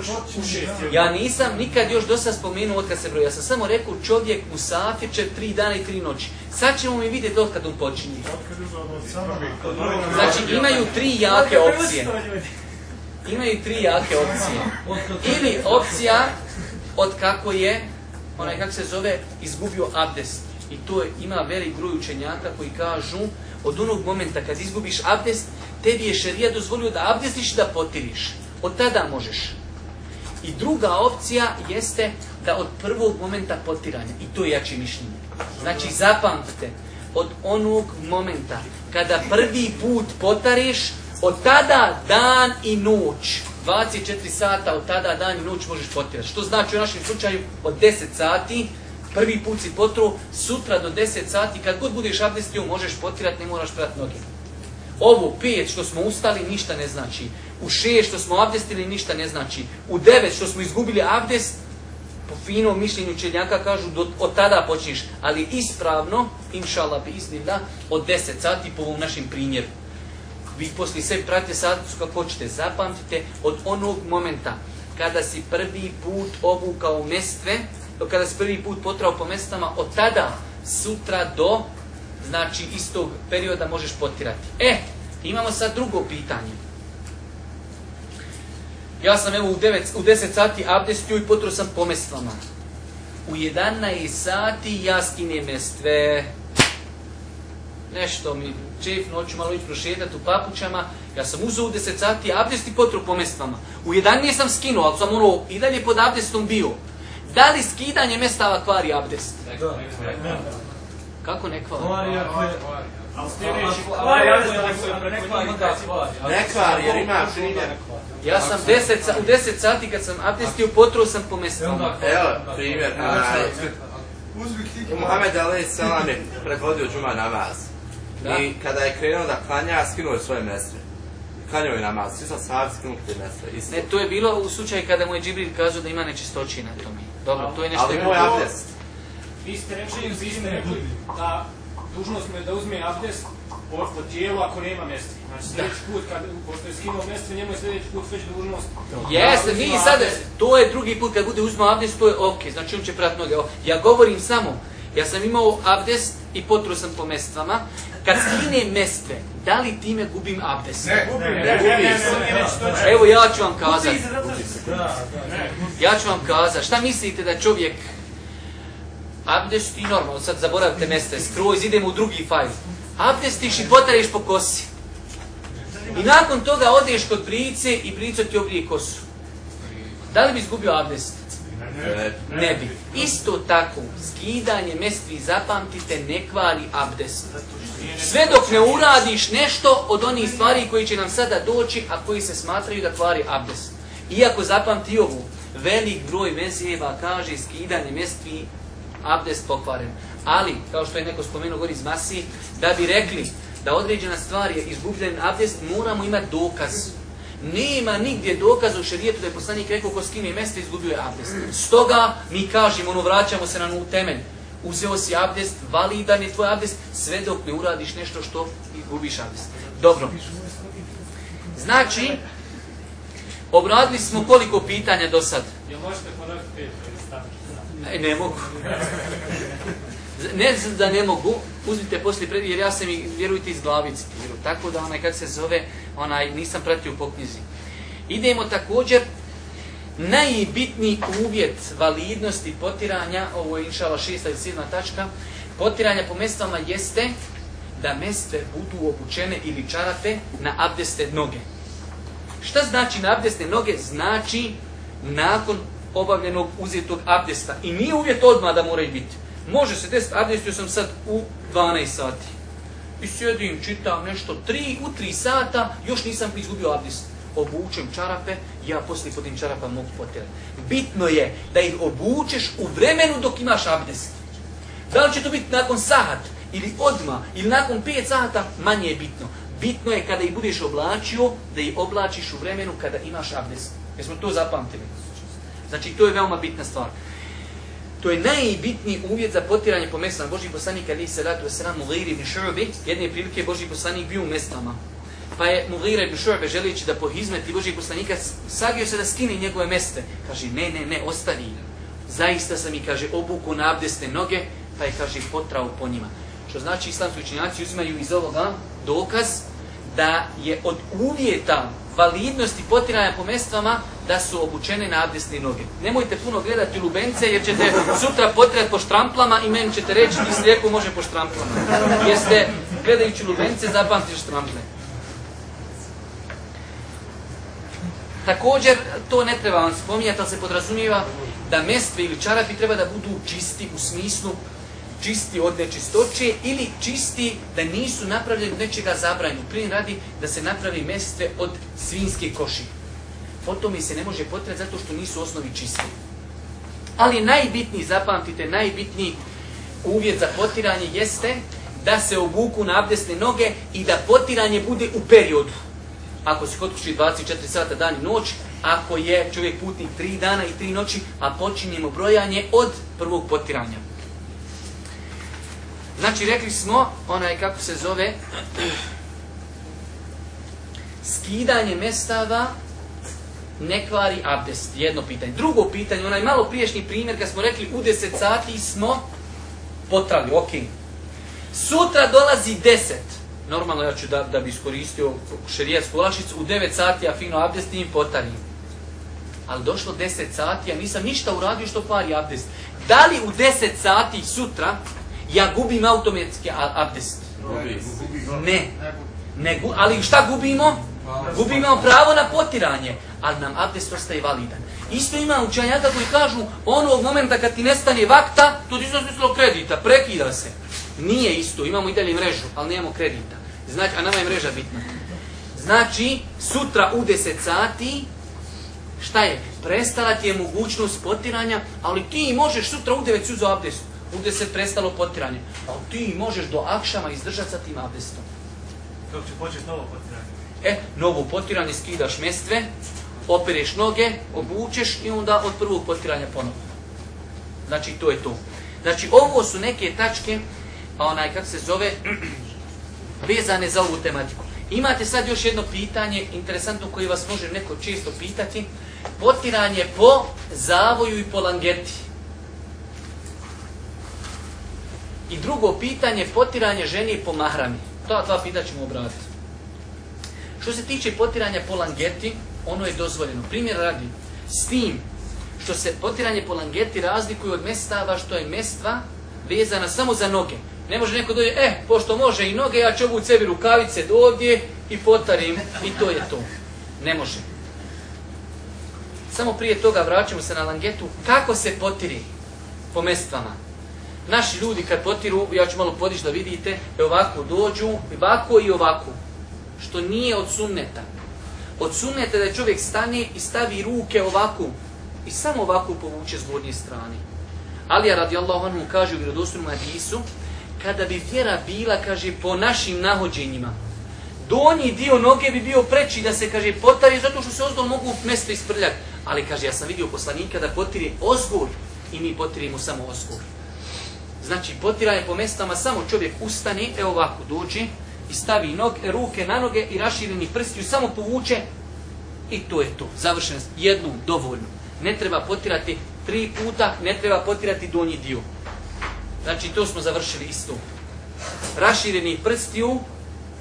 S2: uši u šest.
S1: Ja nisam nikad još do sad spomenuo od kad se broji. Ja sam samo rekao čovjek u safir će tri dana i tri noći. Sad ćemo mi vidjeti od kad on počinje. Znači imaju tri jake opcije. Imaju tri jake opcije. Ili opcija od kako je, onaj kako se zove, izgubio abdest. I to je, ima velik broj učenjaka koji kažu od onog momenta kad izgubiš abdest, tebi je šerija dozvolio da abdestiš da potiriš. Od tada možeš. I druga opcija jeste da od prvog momenta potiranja, i to je jače mišljenje. Znači zapamtite, od onog momenta kada prvi put potariš, od tada dan i noć, 24 sata od tada dan i noć možeš potirati. Što znači u našem slučaju od 10 sati, prvi put si potru, sutra do 10 sati, kad god budeš abdestio možeš potirati, ne moraš prati noge. Ovo pet što smo ustali ništa ne znači. U šest što smo abdestili ništa ne znači. U devet što smo izgubili abdest, po finom mišljenju učenjaka kažu do, od tada počneš. Ali ispravno, inšala bi iznimda, od 10 sati po ovom našem primjeru. Vi poslije sve pratite saticu kako hoćete. Zapamtite od onog momenta kada si prvi put obukao mestve, kada si prvi put potrao po mestama, od tada sutra do znači istog perioda možeš potirati. E, imamo sad drugo pitanje. Ja sam evo u, 9, u 10 sati abdestio i potro sam po mestvama. U 11 sati ja skinem mestve. Nešto mi čef noću malo ići prošetati u papučama. Ja sam uzeo u 10 sati abdest i potro po mestvama. U 11 sam skinuo, ali sam ono i dalje pod abdestom bio. Da li skidanje mestava kvari abdest? Kako ne kvari?
S3: Ne kvar, jer ima primjer.
S1: Ja sam 10, sa- u 10 sati kad sam abdestio, potruo sam po mestvama.
S3: Evo, primjer. Muhammed Ali Salam je predvodio džuma namaz.
S1: Da.
S3: I kada je krenuo da klanja, skinuo je svoje mestre. Klanjao je namaz. Svi sam sahabi skinuli te mestre. Isto.
S1: Ne, to je bilo u slučaju kada mu je Džibril kazao da ima nečistoći na tome. Dobro, to je nešto...
S3: Ali moj abdest.
S2: Vi ste rekli, vi ste rekli da dužnost mu je da uzme abdest po tijelu ako nema mjesta. Znači sljedeći put, kad, pošto je skinuo mjesto, njemu je sljedeći put već dužnost.
S1: Jeste, mi sad, to je drugi put kad bude uzmao abdest, to je ok, znači on će prat noge. Ja govorim samo, ja sam imao abdest i potruo sam po mestvama. Kad skinem mestve, da li time gubim abdest?
S2: Ne, ne, ne, ne,
S1: Evo ja ću vam kazati. Ja ću vam kazati. Šta mislite da čovjek abdesti normalno, sad zaboravite mjeste, skroz idemo u drugi fajl. Abdestiš i potariš po kosi. I nakon toga odeš kod brice i brico ti obrije kosu. Da li bi izgubio abdest?
S3: Ne.
S1: Bi. Isto tako, skidanje mestvi, zapamtite, ne kvari abdest. Sve dok ne uradiš nešto od onih stvari koji će nam sada doći, a koji se smatraju da kvari abdest. Iako zapamti ovu, velik broj mezijeva kaže skidanje mestvi, abdest pokvaren. Ali, kao što je neko spomenuo gori iz masi, da bi rekli da određena stvar je izgubljen abdest, moramo imati dokaz. Nema nigdje dokaza u šerijetu da je poslanik rekao ko skine mjesto izgubio je abdest. Stoga mi kažemo, ono vraćamo se na temelj. Uzeo si abdest, validan je tvoj abdest, sve dok ne uradiš nešto što izgubiš abdest. Dobro. Znači, Obradili smo koliko pitanja do sad?
S2: Jel možete ponoviti pet staviti?
S1: E, ne mogu. Ne da ne mogu, uzmite poslije pred, jer ja sam i, vjerujte, iz glavice. Tako da onaj, kako se zove, onaj, nisam pratio po knjizi. Idemo također, najbitniji uvjet validnosti potiranja, ovo je inšala šesta ili sedma tačka, potiranja po mestama jeste da meste budu obučene ili čarape na abdeste noge. Šta znači na abdesne noge? Znači nakon obavljenog uzetog abdesta. I nije uvjet odmah da moraju biti. Može se desiti, abdestio sam sad u 12 sati. I sjedim, čitam nešto, tri, u 3 sata, još nisam izgubio abdest. Obučem čarape, ja poslije po tim čarapa mogu potirati. Bitno je da ih obučeš u vremenu dok imaš abdest. Da li će to biti nakon sahat, ili odma ili nakon 5 sata, manje je bitno. Bitno je kada ih budeš oblačio, da ih oblačiš u vremenu kada imaš abdest. Jesmo to zapamtili? Znači, to je veoma bitna stvar. To je najbitniji uvjet za potiranje po mestama. Boži poslanik ali se ratu Mughir ibn Šu'bi, jedne prilike Boži poslanik bio u mestama. Pa je Mughir ibn Šu'bi želeći da pohizmeti Boži poslanika sagio se da skine njegove meste. Kaže, ne, ne, ne, ostavi. Zaista sam i, kaže, obuku na abdesne noge, pa je, kaže, potrao po njima. Što znači islamski učinjaci uzimaju iz ovoga dokaz da je od uvjeta validnosti potiranja po mestvama da su obučene na abdesne noge. Nemojte puno gledati lubence jer ćete sutra potirati po štramplama i meni ćete reći ti slijepo može po štramplama. Jer ste gledajući lubence zapamtili štrample. Također, to ne treba vam spominjati, ali se podrazumijeva da mestve ili čarapi treba da budu čisti u smislu čisti od nečistoće ili čisti da nisu napravljeni od nečega zabranju. Prije radi da se napravi mestve od svinske koši. Potom mi se ne može potrebati zato što nisu osnovi čisti. Ali najbitniji, zapamtite, najbitniji uvjet za potiranje jeste da se obuku na abdesne noge i da potiranje bude u periodu. Ako se kod kući 24 sata dan i noć, ako je čovjek putnik 3 dana i 3 noći, a počinjemo brojanje od prvog potiranja. Znači, rekli smo, onaj kako se zove, skidanje mestava ne kvari abdest. Jedno pitanje. Drugo pitanje, onaj malo priješnji primjer, kad smo rekli u 10 sati smo potrali, ok. Sutra dolazi 10. Normalno ja ću da, da bi iskoristio šerijatsku olašicu, u 9 sati ja fino abdestim i potarim. Ali došlo 10 sati, ja nisam ništa uradio što kvari abdest. Da li u 10 sati sutra ja gubim automatski abdest? Ne. ne gu, ali šta gubimo? Gubimo pravo na potiranje, ali nam abdest ostaje validan. Isto ima učenjaka koji kažu, onog momenta kad ti nestane vakta, to ti smislilo kredita, prekida se. Nije isto, imamo i dalje mrežu, ali nemamo kredita. Znači, a nama je mreža bitna. Znači, sutra u 10 sati, šta je? Prestala ti je mogućnost potiranja, ali ti možeš sutra u 9 suzu abdest. U 10 prestalo potiranje. Ali ti možeš do akšama izdržati sa tim abdestom.
S2: Kako će početi novo potiranje?
S1: E, novo potiranje skidaš mestve, opereš noge, obučeš i onda od prvog potiranja ponovno. Znači, to je to. Znači, ovo su neke tačke, a onaj, kako se zove, vezane za ovu tematiku. Imate sad još jedno pitanje, interesantno, koje vas može neko često pitati. Potiranje po zavoju i po langeti. I drugo pitanje, potiranje ženi po mahrami. To dva pitanja ćemo obratiti. Što se tiče potiranja po langeti, ono je dozvoljeno. Primjer radi, s tim što se potiranje po langeti razlikuje od mestava što je mestva vezana samo za noge. Ne može neko dođe, eh, pošto može i noge, ja ću ovu sebi rukavice do ovdje i potarim i to je to. Ne može. Samo prije toga vraćamo se na langetu. Kako se potiri po mestvama? Naši ljudi kad potiru, ja ću malo podići da vidite, ovako dođu, ovako i ovako što nije od sunneta. Od sunneta da čovjek stane i stavi ruke ovako i samo ovako povuče s gornje strane. Alija radijallahu anhu kaže u vjerodostojnom hadisu, kada bi vjera bila, kaže, po našim nahođenjima, donji dio noge bi bio preći da se, kaže, potari, zato što se ozdol mogu mjesto isprljati. Ali, kaže, ja sam vidio poslanika da potiri ozgor i mi potirimo samo ozgor. Znači, potiranje po mestama, samo čovjek ustane, evo ovako dođe, i stavi noge, ruke na noge i rašireni prstiju samo povuče I to je to. Završeno. Jednu, dovoljno. Ne treba potirati tri puta, ne treba potirati donji dio. Znači, to smo završili isto. Rašireni prstiju,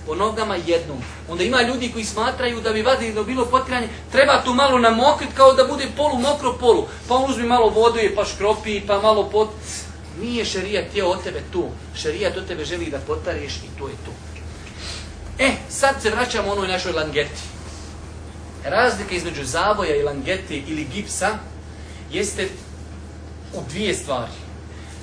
S1: po nogama jednom. Onda ima ljudi koji smatraju da bi vadi da bilo potiranje, treba tu malo namokrit kao da bude polu mokro polu. Pa uzmi malo voduje, pa škropi, pa malo pot... Nije šerijat htio od tebe tu. Šerijat od tebe želi da potariš i to je to. E, sad se vraćamo onoj našoj langeti. Razlika između zavoja i langeti ili gipsa jeste u dvije stvari.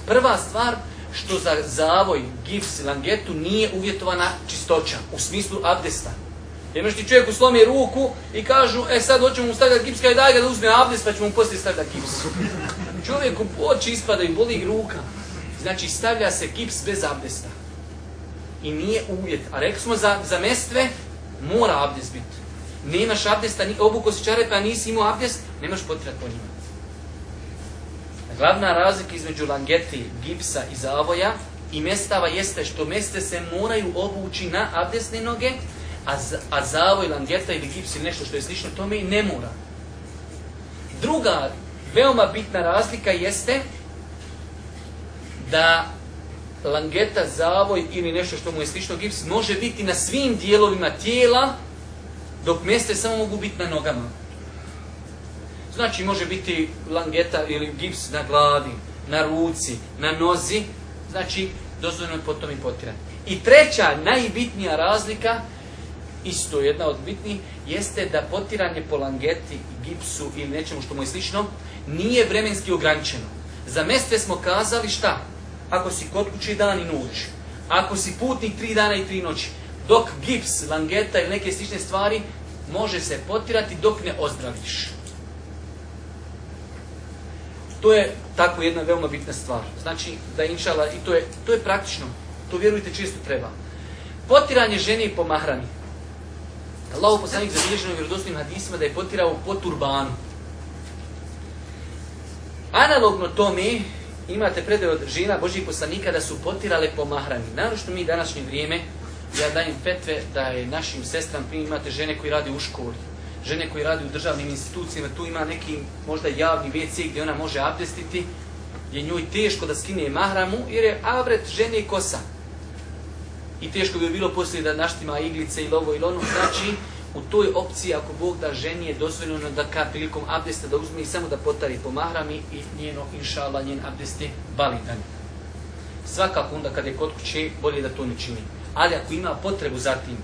S1: Prva stvar, što za zavoj, gips i langetu nije uvjetovana čistoća, u smislu abdesta. Jer ti čovjeku slomi ruku i kažu, e sad hoćemo mu stavljati gips, kaj daj ga da uzme abdest pa ćemo mu poslije stavljati gips. Čovjeku oči ispada i boli ruka. Znači stavlja se gips bez abdesta. I nije uvjet. A rekli smo za, za mestve, mora abdest biti. Nemaš abdesta, obuko si čarepe, a nisi imao abdest, nemaš potrati po njima. Glavna razlika između langeti, gipsa i zavoja i mestava jeste što meste se moraju obući na abdesne noge, a, a zavoj, langeta ili gips ili nešto što je slično tome i ne mora. Druga veoma bitna razlika jeste da langeta, zavoj ili nešto što mu je slično gips može biti na svim dijelovima tijela, dok mjeste samo mogu biti na nogama. Znači može biti langeta ili gips na glavi, na ruci, na nozi, znači dozvoljeno je potom i potirati. I treća, najbitnija razlika, isto jedna od bitnijih, jeste da potiranje po langeti, gipsu ili nečemu što mu je slično, nije vremenski ograničeno. Za mjeste smo kazali šta? Ako si kod kući dan i noć, ako si putnik tri dana i tri noći, dok gips, langeta ili neke slične stvari može se potirati dok ne ozdraviš. To je tako jedna veoma bitna stvar. Znači da inšala, i to je, to je praktično, to vjerujte čisto treba. Potiranje žene po mahrani. Allah poslanik zabilježeno vjerodostojnim hadisima da je potirao po turbanu. Analogno tome imate predaj od žena Božih poslanika da su potirale po mahrani. Naročno mi današnje vrijeme, ja dajem petve da je našim sestram, imate žene koji radi u školi, žene koji radi u državnim institucijama, tu ima neki možda javni WC gdje ona može abdestiti, je njoj teško da skine mahramu, jer je avret žene i kosa. I teško bi bilo poslije da naštima iglice ili ovo ili ono. Znači, u toj opciji, ako Bog da ženi je dozvoljeno da ka prilikom abdesta da uzme i samo da potari po mahrami i njeno, inšala, njen abdest je validan. Svakako onda kad je kod kuće, bolje da to ne čini. Ali ako ima potrebu za tim,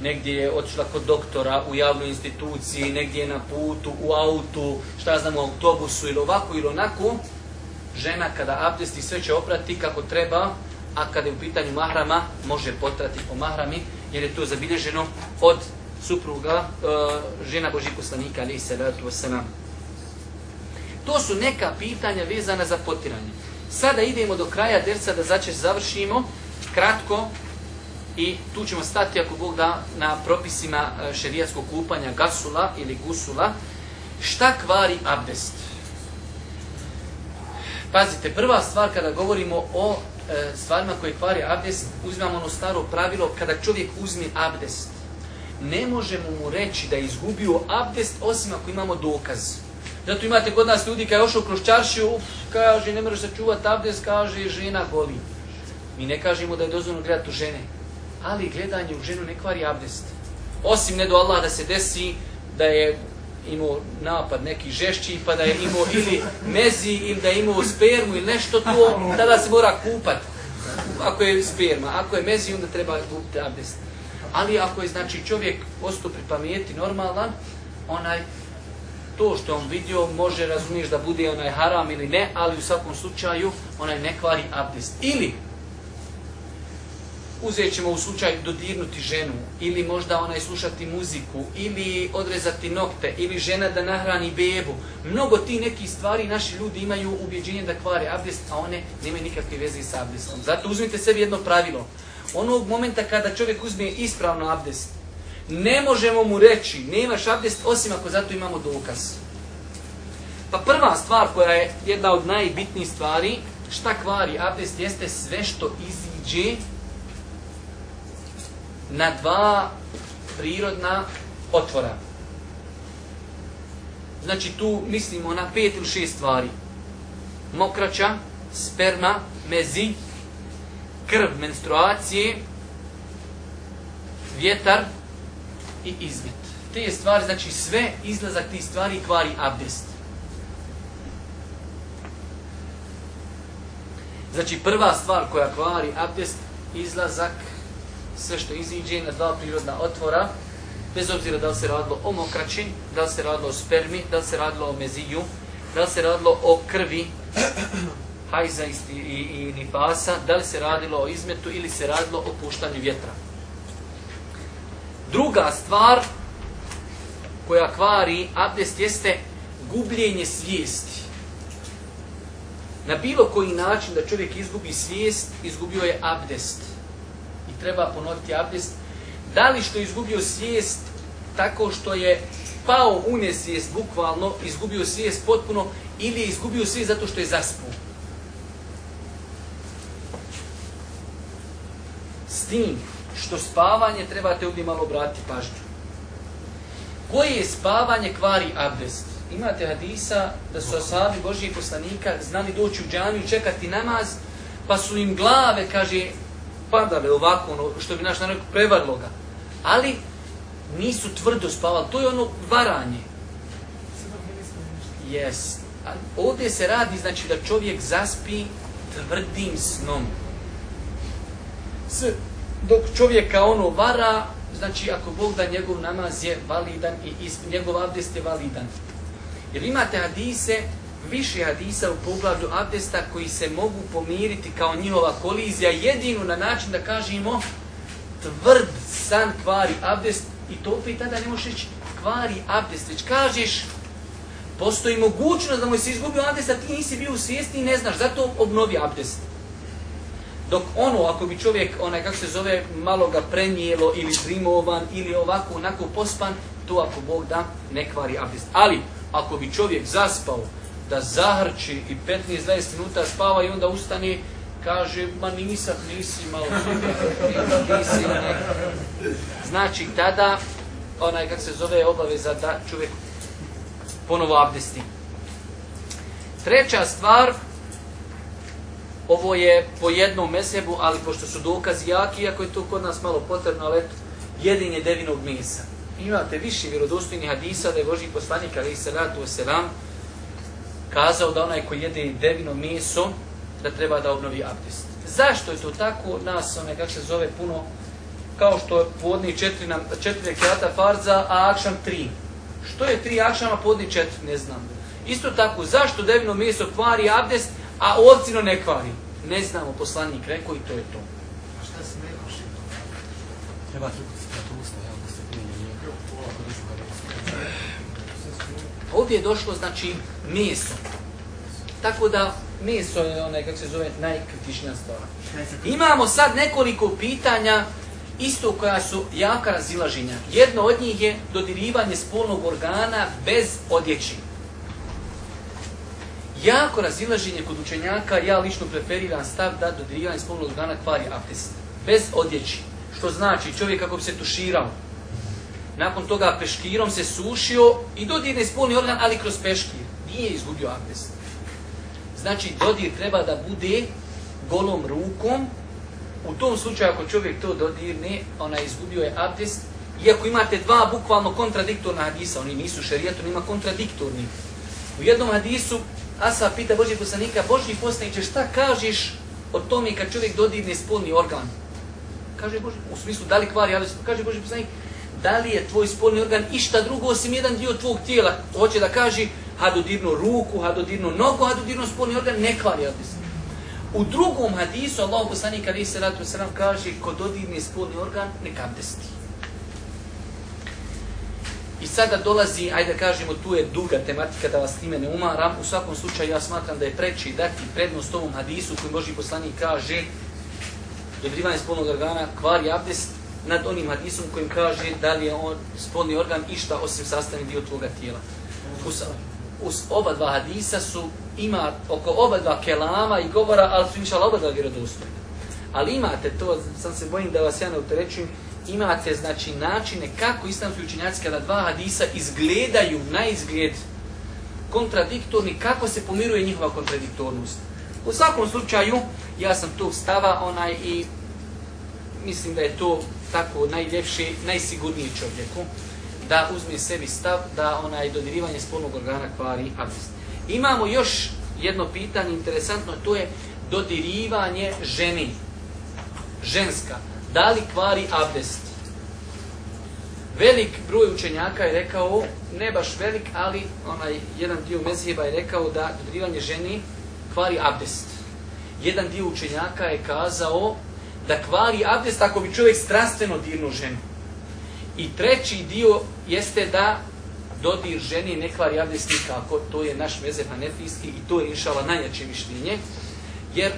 S1: negdje je otišla kod doktora u javnoj instituciji, negdje je na putu, u autu, šta znam, u autobusu ili ovako ili onako, žena kada abdesti sve će oprati kako treba, a kada je u pitanju mahrama, može potrati po mahrami, jer je to zabilježeno od supruga, e, žena Božih poslanika, ali se To su neka pitanja vezana za potiranje. Sada idemo do kraja derca da začeš završimo, kratko, i tu ćemo stati, ako Bog da, na propisima e, šerijatskog kupanja gasula ili gusula. Šta kvari abdest? Pazite, prva stvar kada govorimo o e, stvarima koje kvari abdest, uzimamo ono staro pravilo, kada čovjek uzme abdest, ne možemo mu reći da je izgubio abdest osim ako imamo dokaz. Zato imate kod nas ljudi kada je ošao kroz čaršiju, kaže ne možeš sačuvati abdest, kaže žena goli. Mi ne kažemo da je dozvoljno gledati u žene ali gledanje u ženu ne kvari abdest. Osim ne do Allah da se desi da je imao napad neki žešći, pa da je imao ili mezi, ili da je imao spermu ili nešto to, tada se mora kupat. Ako je sperma, ako je mezi, onda treba kupiti abdest. Ali ako je znači čovjek ostao pri pamijeti normalan, onaj to što on vidio može razumiješ da bude onaj haram ili ne, ali u svakom slučaju onaj ne kvari abdest. Ili uzet ćemo u slučaju dodirnuti ženu, ili možda onaj slušati muziku, ili odrezati nokte, ili žena da nahrani bebu. Mnogo ti nekih stvari naši ljudi imaju ubjeđenje da kvare abdest, a one nemaju nikakve veze s abdestom. Zato uzmite sebi jedno pravilo. Onog momenta kada čovjek uzme ispravno abdest, ne možemo mu reći, nemaš abdest osim ako zato imamo dokaz. Pa prva stvar koja je jedna od najbitnijih stvari, šta kvari abdest, jeste sve što iziđe na dva prirodna otvora. Znači tu mislimo na pet ili šest stvari. Mokraća, sperma, mezi, krv, menstruacije, vjetar i izmet. Te stvari, znači sve izlazak tih stvari kvari abdest. Znači prva stvar koja kvari abdest, izlazak, sve što iziđe na dva prirodna otvora, bez obzira da li se radilo o mokraći, da li se radilo o spermi, da li se radilo o meziju, da li se radilo o krvi, hajza i, i, i nifasa, da li se radilo o izmetu ili se radilo o puštanju vjetra. Druga stvar koja kvari abdest jeste gubljenje svijesti. Na bilo koji način da čovjek izgubi svijest, izgubio je abdest. I treba ponoviti abdest. Da li što je izgubio svijest tako što je pao u nesvijest, bukvalno, izgubio svijest potpuno, ili je izgubio svijest zato što je zaspuo. S tim što spavanje trebate ovdje malo obratiti pažnju. Koje je spavanje kvari abdest? Imate hadisa da su asabi Božijeg poslanika znali doći u džaniju čekati namaz, pa su im glave, kaže, padale ovako, ono, što bi naš narod prevarlo ga. Ali nisu tvrdo spavali. To je ono varanje. Yes. Ovdje se radi, znači, da čovjek zaspi tvrdim snom. S, dok čovjeka ono vara, znači ako Bog da njegov namaz je validan i njegov abdest je validan. Jer imate hadise, više hadisa u poglavlju abdesta koji se mogu pomiriti kao njihova kolizija jedino na način da kažemo tvrd san kvari abdest i to opet tada ne možeš reći kvari abdest, već kažeš postoji mogućnost da mu se izgubio abdest, a ti nisi bio u svijesti i ne znaš, zato obnovi abdest. Dok ono, ako bi čovjek, onaj, kako se zove, malo ga prenijelo ili primovan ili ovako, onako pospan, to ako Bog da, ne kvari abdest. Ali, ako bi čovjek zaspao, da zahrči i 15-20 minuta spava i onda ustane, kaže, ma nisam, nisi malo, nisi, ne. Znači, tada, onaj, kako se zove, obaveza da čovjek ponovo abdesti. Treća stvar, ovo je po jednom mesebu, ali pošto su dokazi jaki, iako je to kod nas malo potrebno, ali eto, jedinje devinog mesa. Imate više vjerodostojnih hadisa da je Boži poslanik, ali se ratu selam, kazao da onaj koji jede devino meso, da treba da obnovi abdest. Zašto je to tako? Nas, onaj, kako se zove, puno, kao što podni četiri, nam, četiri farza, a akšam tri. Što je tri akšama, podni četiri, ne znam. Isto tako, zašto devino meso kvari abdest, a ovcino ne kvari? Ne znamo, poslanik rekao i to je to.
S4: A šta se?
S5: Treba trupiti na usta, ja da se pijenje
S1: Ovdje je došlo, znači, meso. Tako da, meso je onaj, kako se zove, najkritičnija stvar. Imamo sad nekoliko pitanja, isto koja su jaka razilaženja. Jedno od njih je dodirivanje spolnog organa bez odjeći. Jako razilaženje kod učenjaka, ja lično preferiram stav da dodirivanje spolnog organa kvari abdest. Bez odjeći. Što znači, čovjek kako bi se tuširao, nakon toga peškirom se sušio i dodirne spolni organ, ali kroz peškir. Nije izgubio abdest. Znači, dodir treba da bude golom rukom. U tom slučaju, ako čovjek to dodirne, ona izgubio je abdest. Iako imate dva bukvalno kontradiktorna hadisa, oni nisu šerijetom, ima kontradiktorni. U jednom hadisu Asa pita Božji poslanika, Božji poslaniče, šta kažeš o tome kad čovjek dodirne spolni organ? Kaže Božji, u smislu, da li kvari abdest? Kaže Božji poslanik, da li je tvoj spolni organ išta drugo osim jedan dio tvog tijela? Hoće da kaže, ha dodirnu ruku, ha dodirnu nogu, ha dodirnu spolni organ, ne kvari abdest. U drugom hadisu, Allah poslanik ali se ratu sram kaže, ko dodirne spolni organ, neka abdesti. I sada dolazi, ajde kažemo, tu je duga tematika da vas time ne umaram. U svakom slučaju ja smatram da je preći dati prednost ovom hadisu koji Boži poslanik kaže dodirivanje spolnog organa kvari abdest nad onim hadisom kojim kaže da li je on spolni organ išta osim sastavni dio tvoga tijela. Uz, uz oba dva hadisa su, ima oko oba dva kelama i govora, ali su inšala oba dva vjerodostojna. Ali imate to, sam se bojim da vas ja ne uterećujem, imate znači načine kako islamski učenjaci kada dva hadisa izgledaju na izgled kontradiktorni, kako se pomiruje njihova kontradiktornost. U svakom slučaju, ja sam tu stava onaj i mislim da je to tako najljepši, najsigurniji čovjeku da uzme sebi stav da onaj dodirivanje spolnog organa kvari abdest. Imamo još jedno pitanje interesantno, to je dodirivanje ženi. Ženska. Da li kvari abdest? Velik broj učenjaka je rekao, ne baš velik, ali onaj jedan dio mezheba je rekao da dodirivanje ženi kvari abdest. Jedan dio učenjaka je kazao da kvari abdest ako bi čovjek strastveno dirnuo ženu. I treći dio jeste da dodir ženi ne kvari abdest nikako. To je naš mezeb hanefijski i to je inšala najjače mišljenje. Jer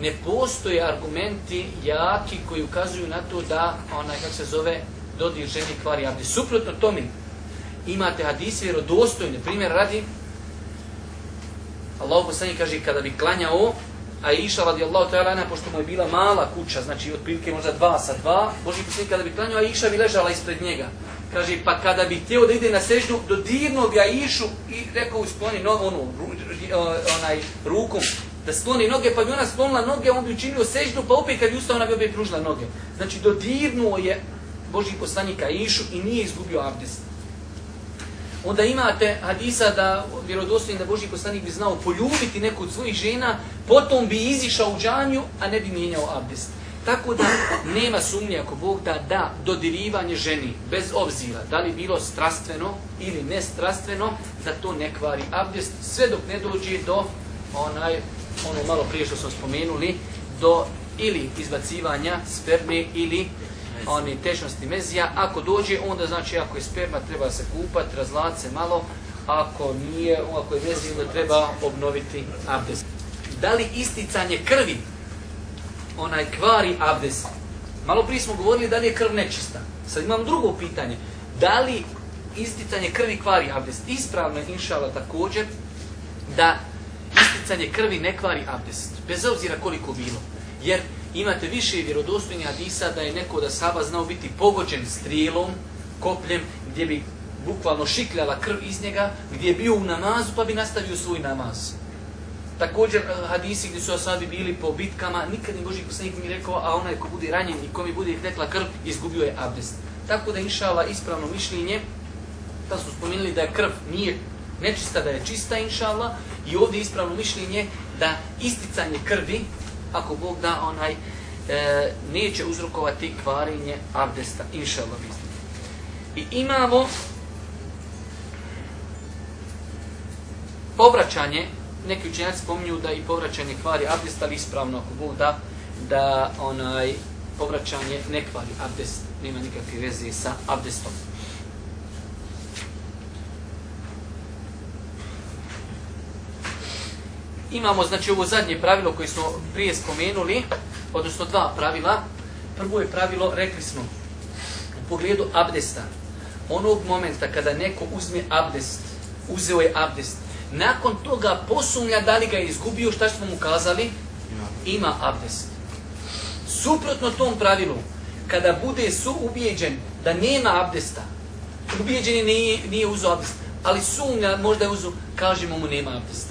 S1: ne postoje argumenti jaki koji ukazuju na to da onaj, kako se zove, dodir ženi kvari abdest. Suprotno tome, imate hadisi vjerodostojne. Primjer radi, Allah poslanik kaže kada bi klanjao, a iša radijallahu ta'ala anha, pošto mu je bila mala kuća, znači otprilike možda dva sa dva, Boži poslanik kada bi klanjao, a iša bi ležala ispred njega. Kaže, pa kada bi htio da ide na seždu, dodirnuo bi Išu i rekao, skloni no, onu, onaj, rukom, da skloni noge, pa bi ona sklonila noge, on bi učinio seždu, pa opet kad bi ustao, ona bi opet pružila noge. Znači, dodirnuo je Boži poslanika Išu i nije izgubio abdest. Onda imate hadisa da vjerodostojni da Boži poslanik bi znao poljubiti neku od svojih žena, potom bi izišao u džanju, a ne bi mijenjao abdest. Tako da nema sumnje ako Bog da da dodirivanje ženi bez obzira da li bilo strastveno ili nestrastveno da to ne kvari abdest sve dok ne dođe do onaj ono malo prije što smo spomenuli do ili izbacivanja sperme ili oni tečnosti mezija. Ako dođe, onda znači ako je sperma treba se kupati, razlati se malo, ako nije, ako je mezija, onda treba obnoviti abdest. Da li isticanje krvi onaj kvari abdest? Malo prije smo govorili da li je krv nečista. Sad imam drugo pitanje. Da li isticanje krvi kvari abdest? Ispravno je inšala također da isticanje krvi ne kvari abdest. Bez obzira koliko bilo. Jer imate više vjerodostojnih hadisa da je neko da Saba znao biti pogođen strijelom, kopljem, gdje bi bukvalno šikljala krv iz njega, gdje je bio u namazu pa bi nastavio svoj namaz. Također eh, hadisi gdje su asabi bili po bitkama, nikad ni Boži poslanik mi rekao, a onaj ko bude ranjen i ko mi bude tekla krv, izgubio je abdest. Tako da inšala ispravno mišljenje, da su spomenuli da je krv nije nečista, da je čista inšala, i ovdje ispravno mišljenje da isticanje krvi, ako Bog da onaj, e, neće uzrokovati kvarenje abdesta, inšallah I imamo povraćanje, neki učenjaci spominju da i povraćanje kvari abdest, ali ispravno ako Bog da, da onaj povraćanje ne kvari abdest, nema nikakve veze sa abdestom. Imamo znači ovo zadnje pravilo koje smo prije spomenuli, odnosno dva pravila. Prvo je pravilo, rekli smo, u pogledu abdesta. Onog momenta kada neko uzme abdest, uzeo je abdest, nakon toga posumlja da li ga je izgubio, šta smo mu kazali? Ima abdest. Suprotno tom pravilu, kada bude su ubijeđen da nema abdesta, ubijeđen je nije, nije uzeo abdest, ali sumnja možda je uzeo, kažemo mu nema abdesta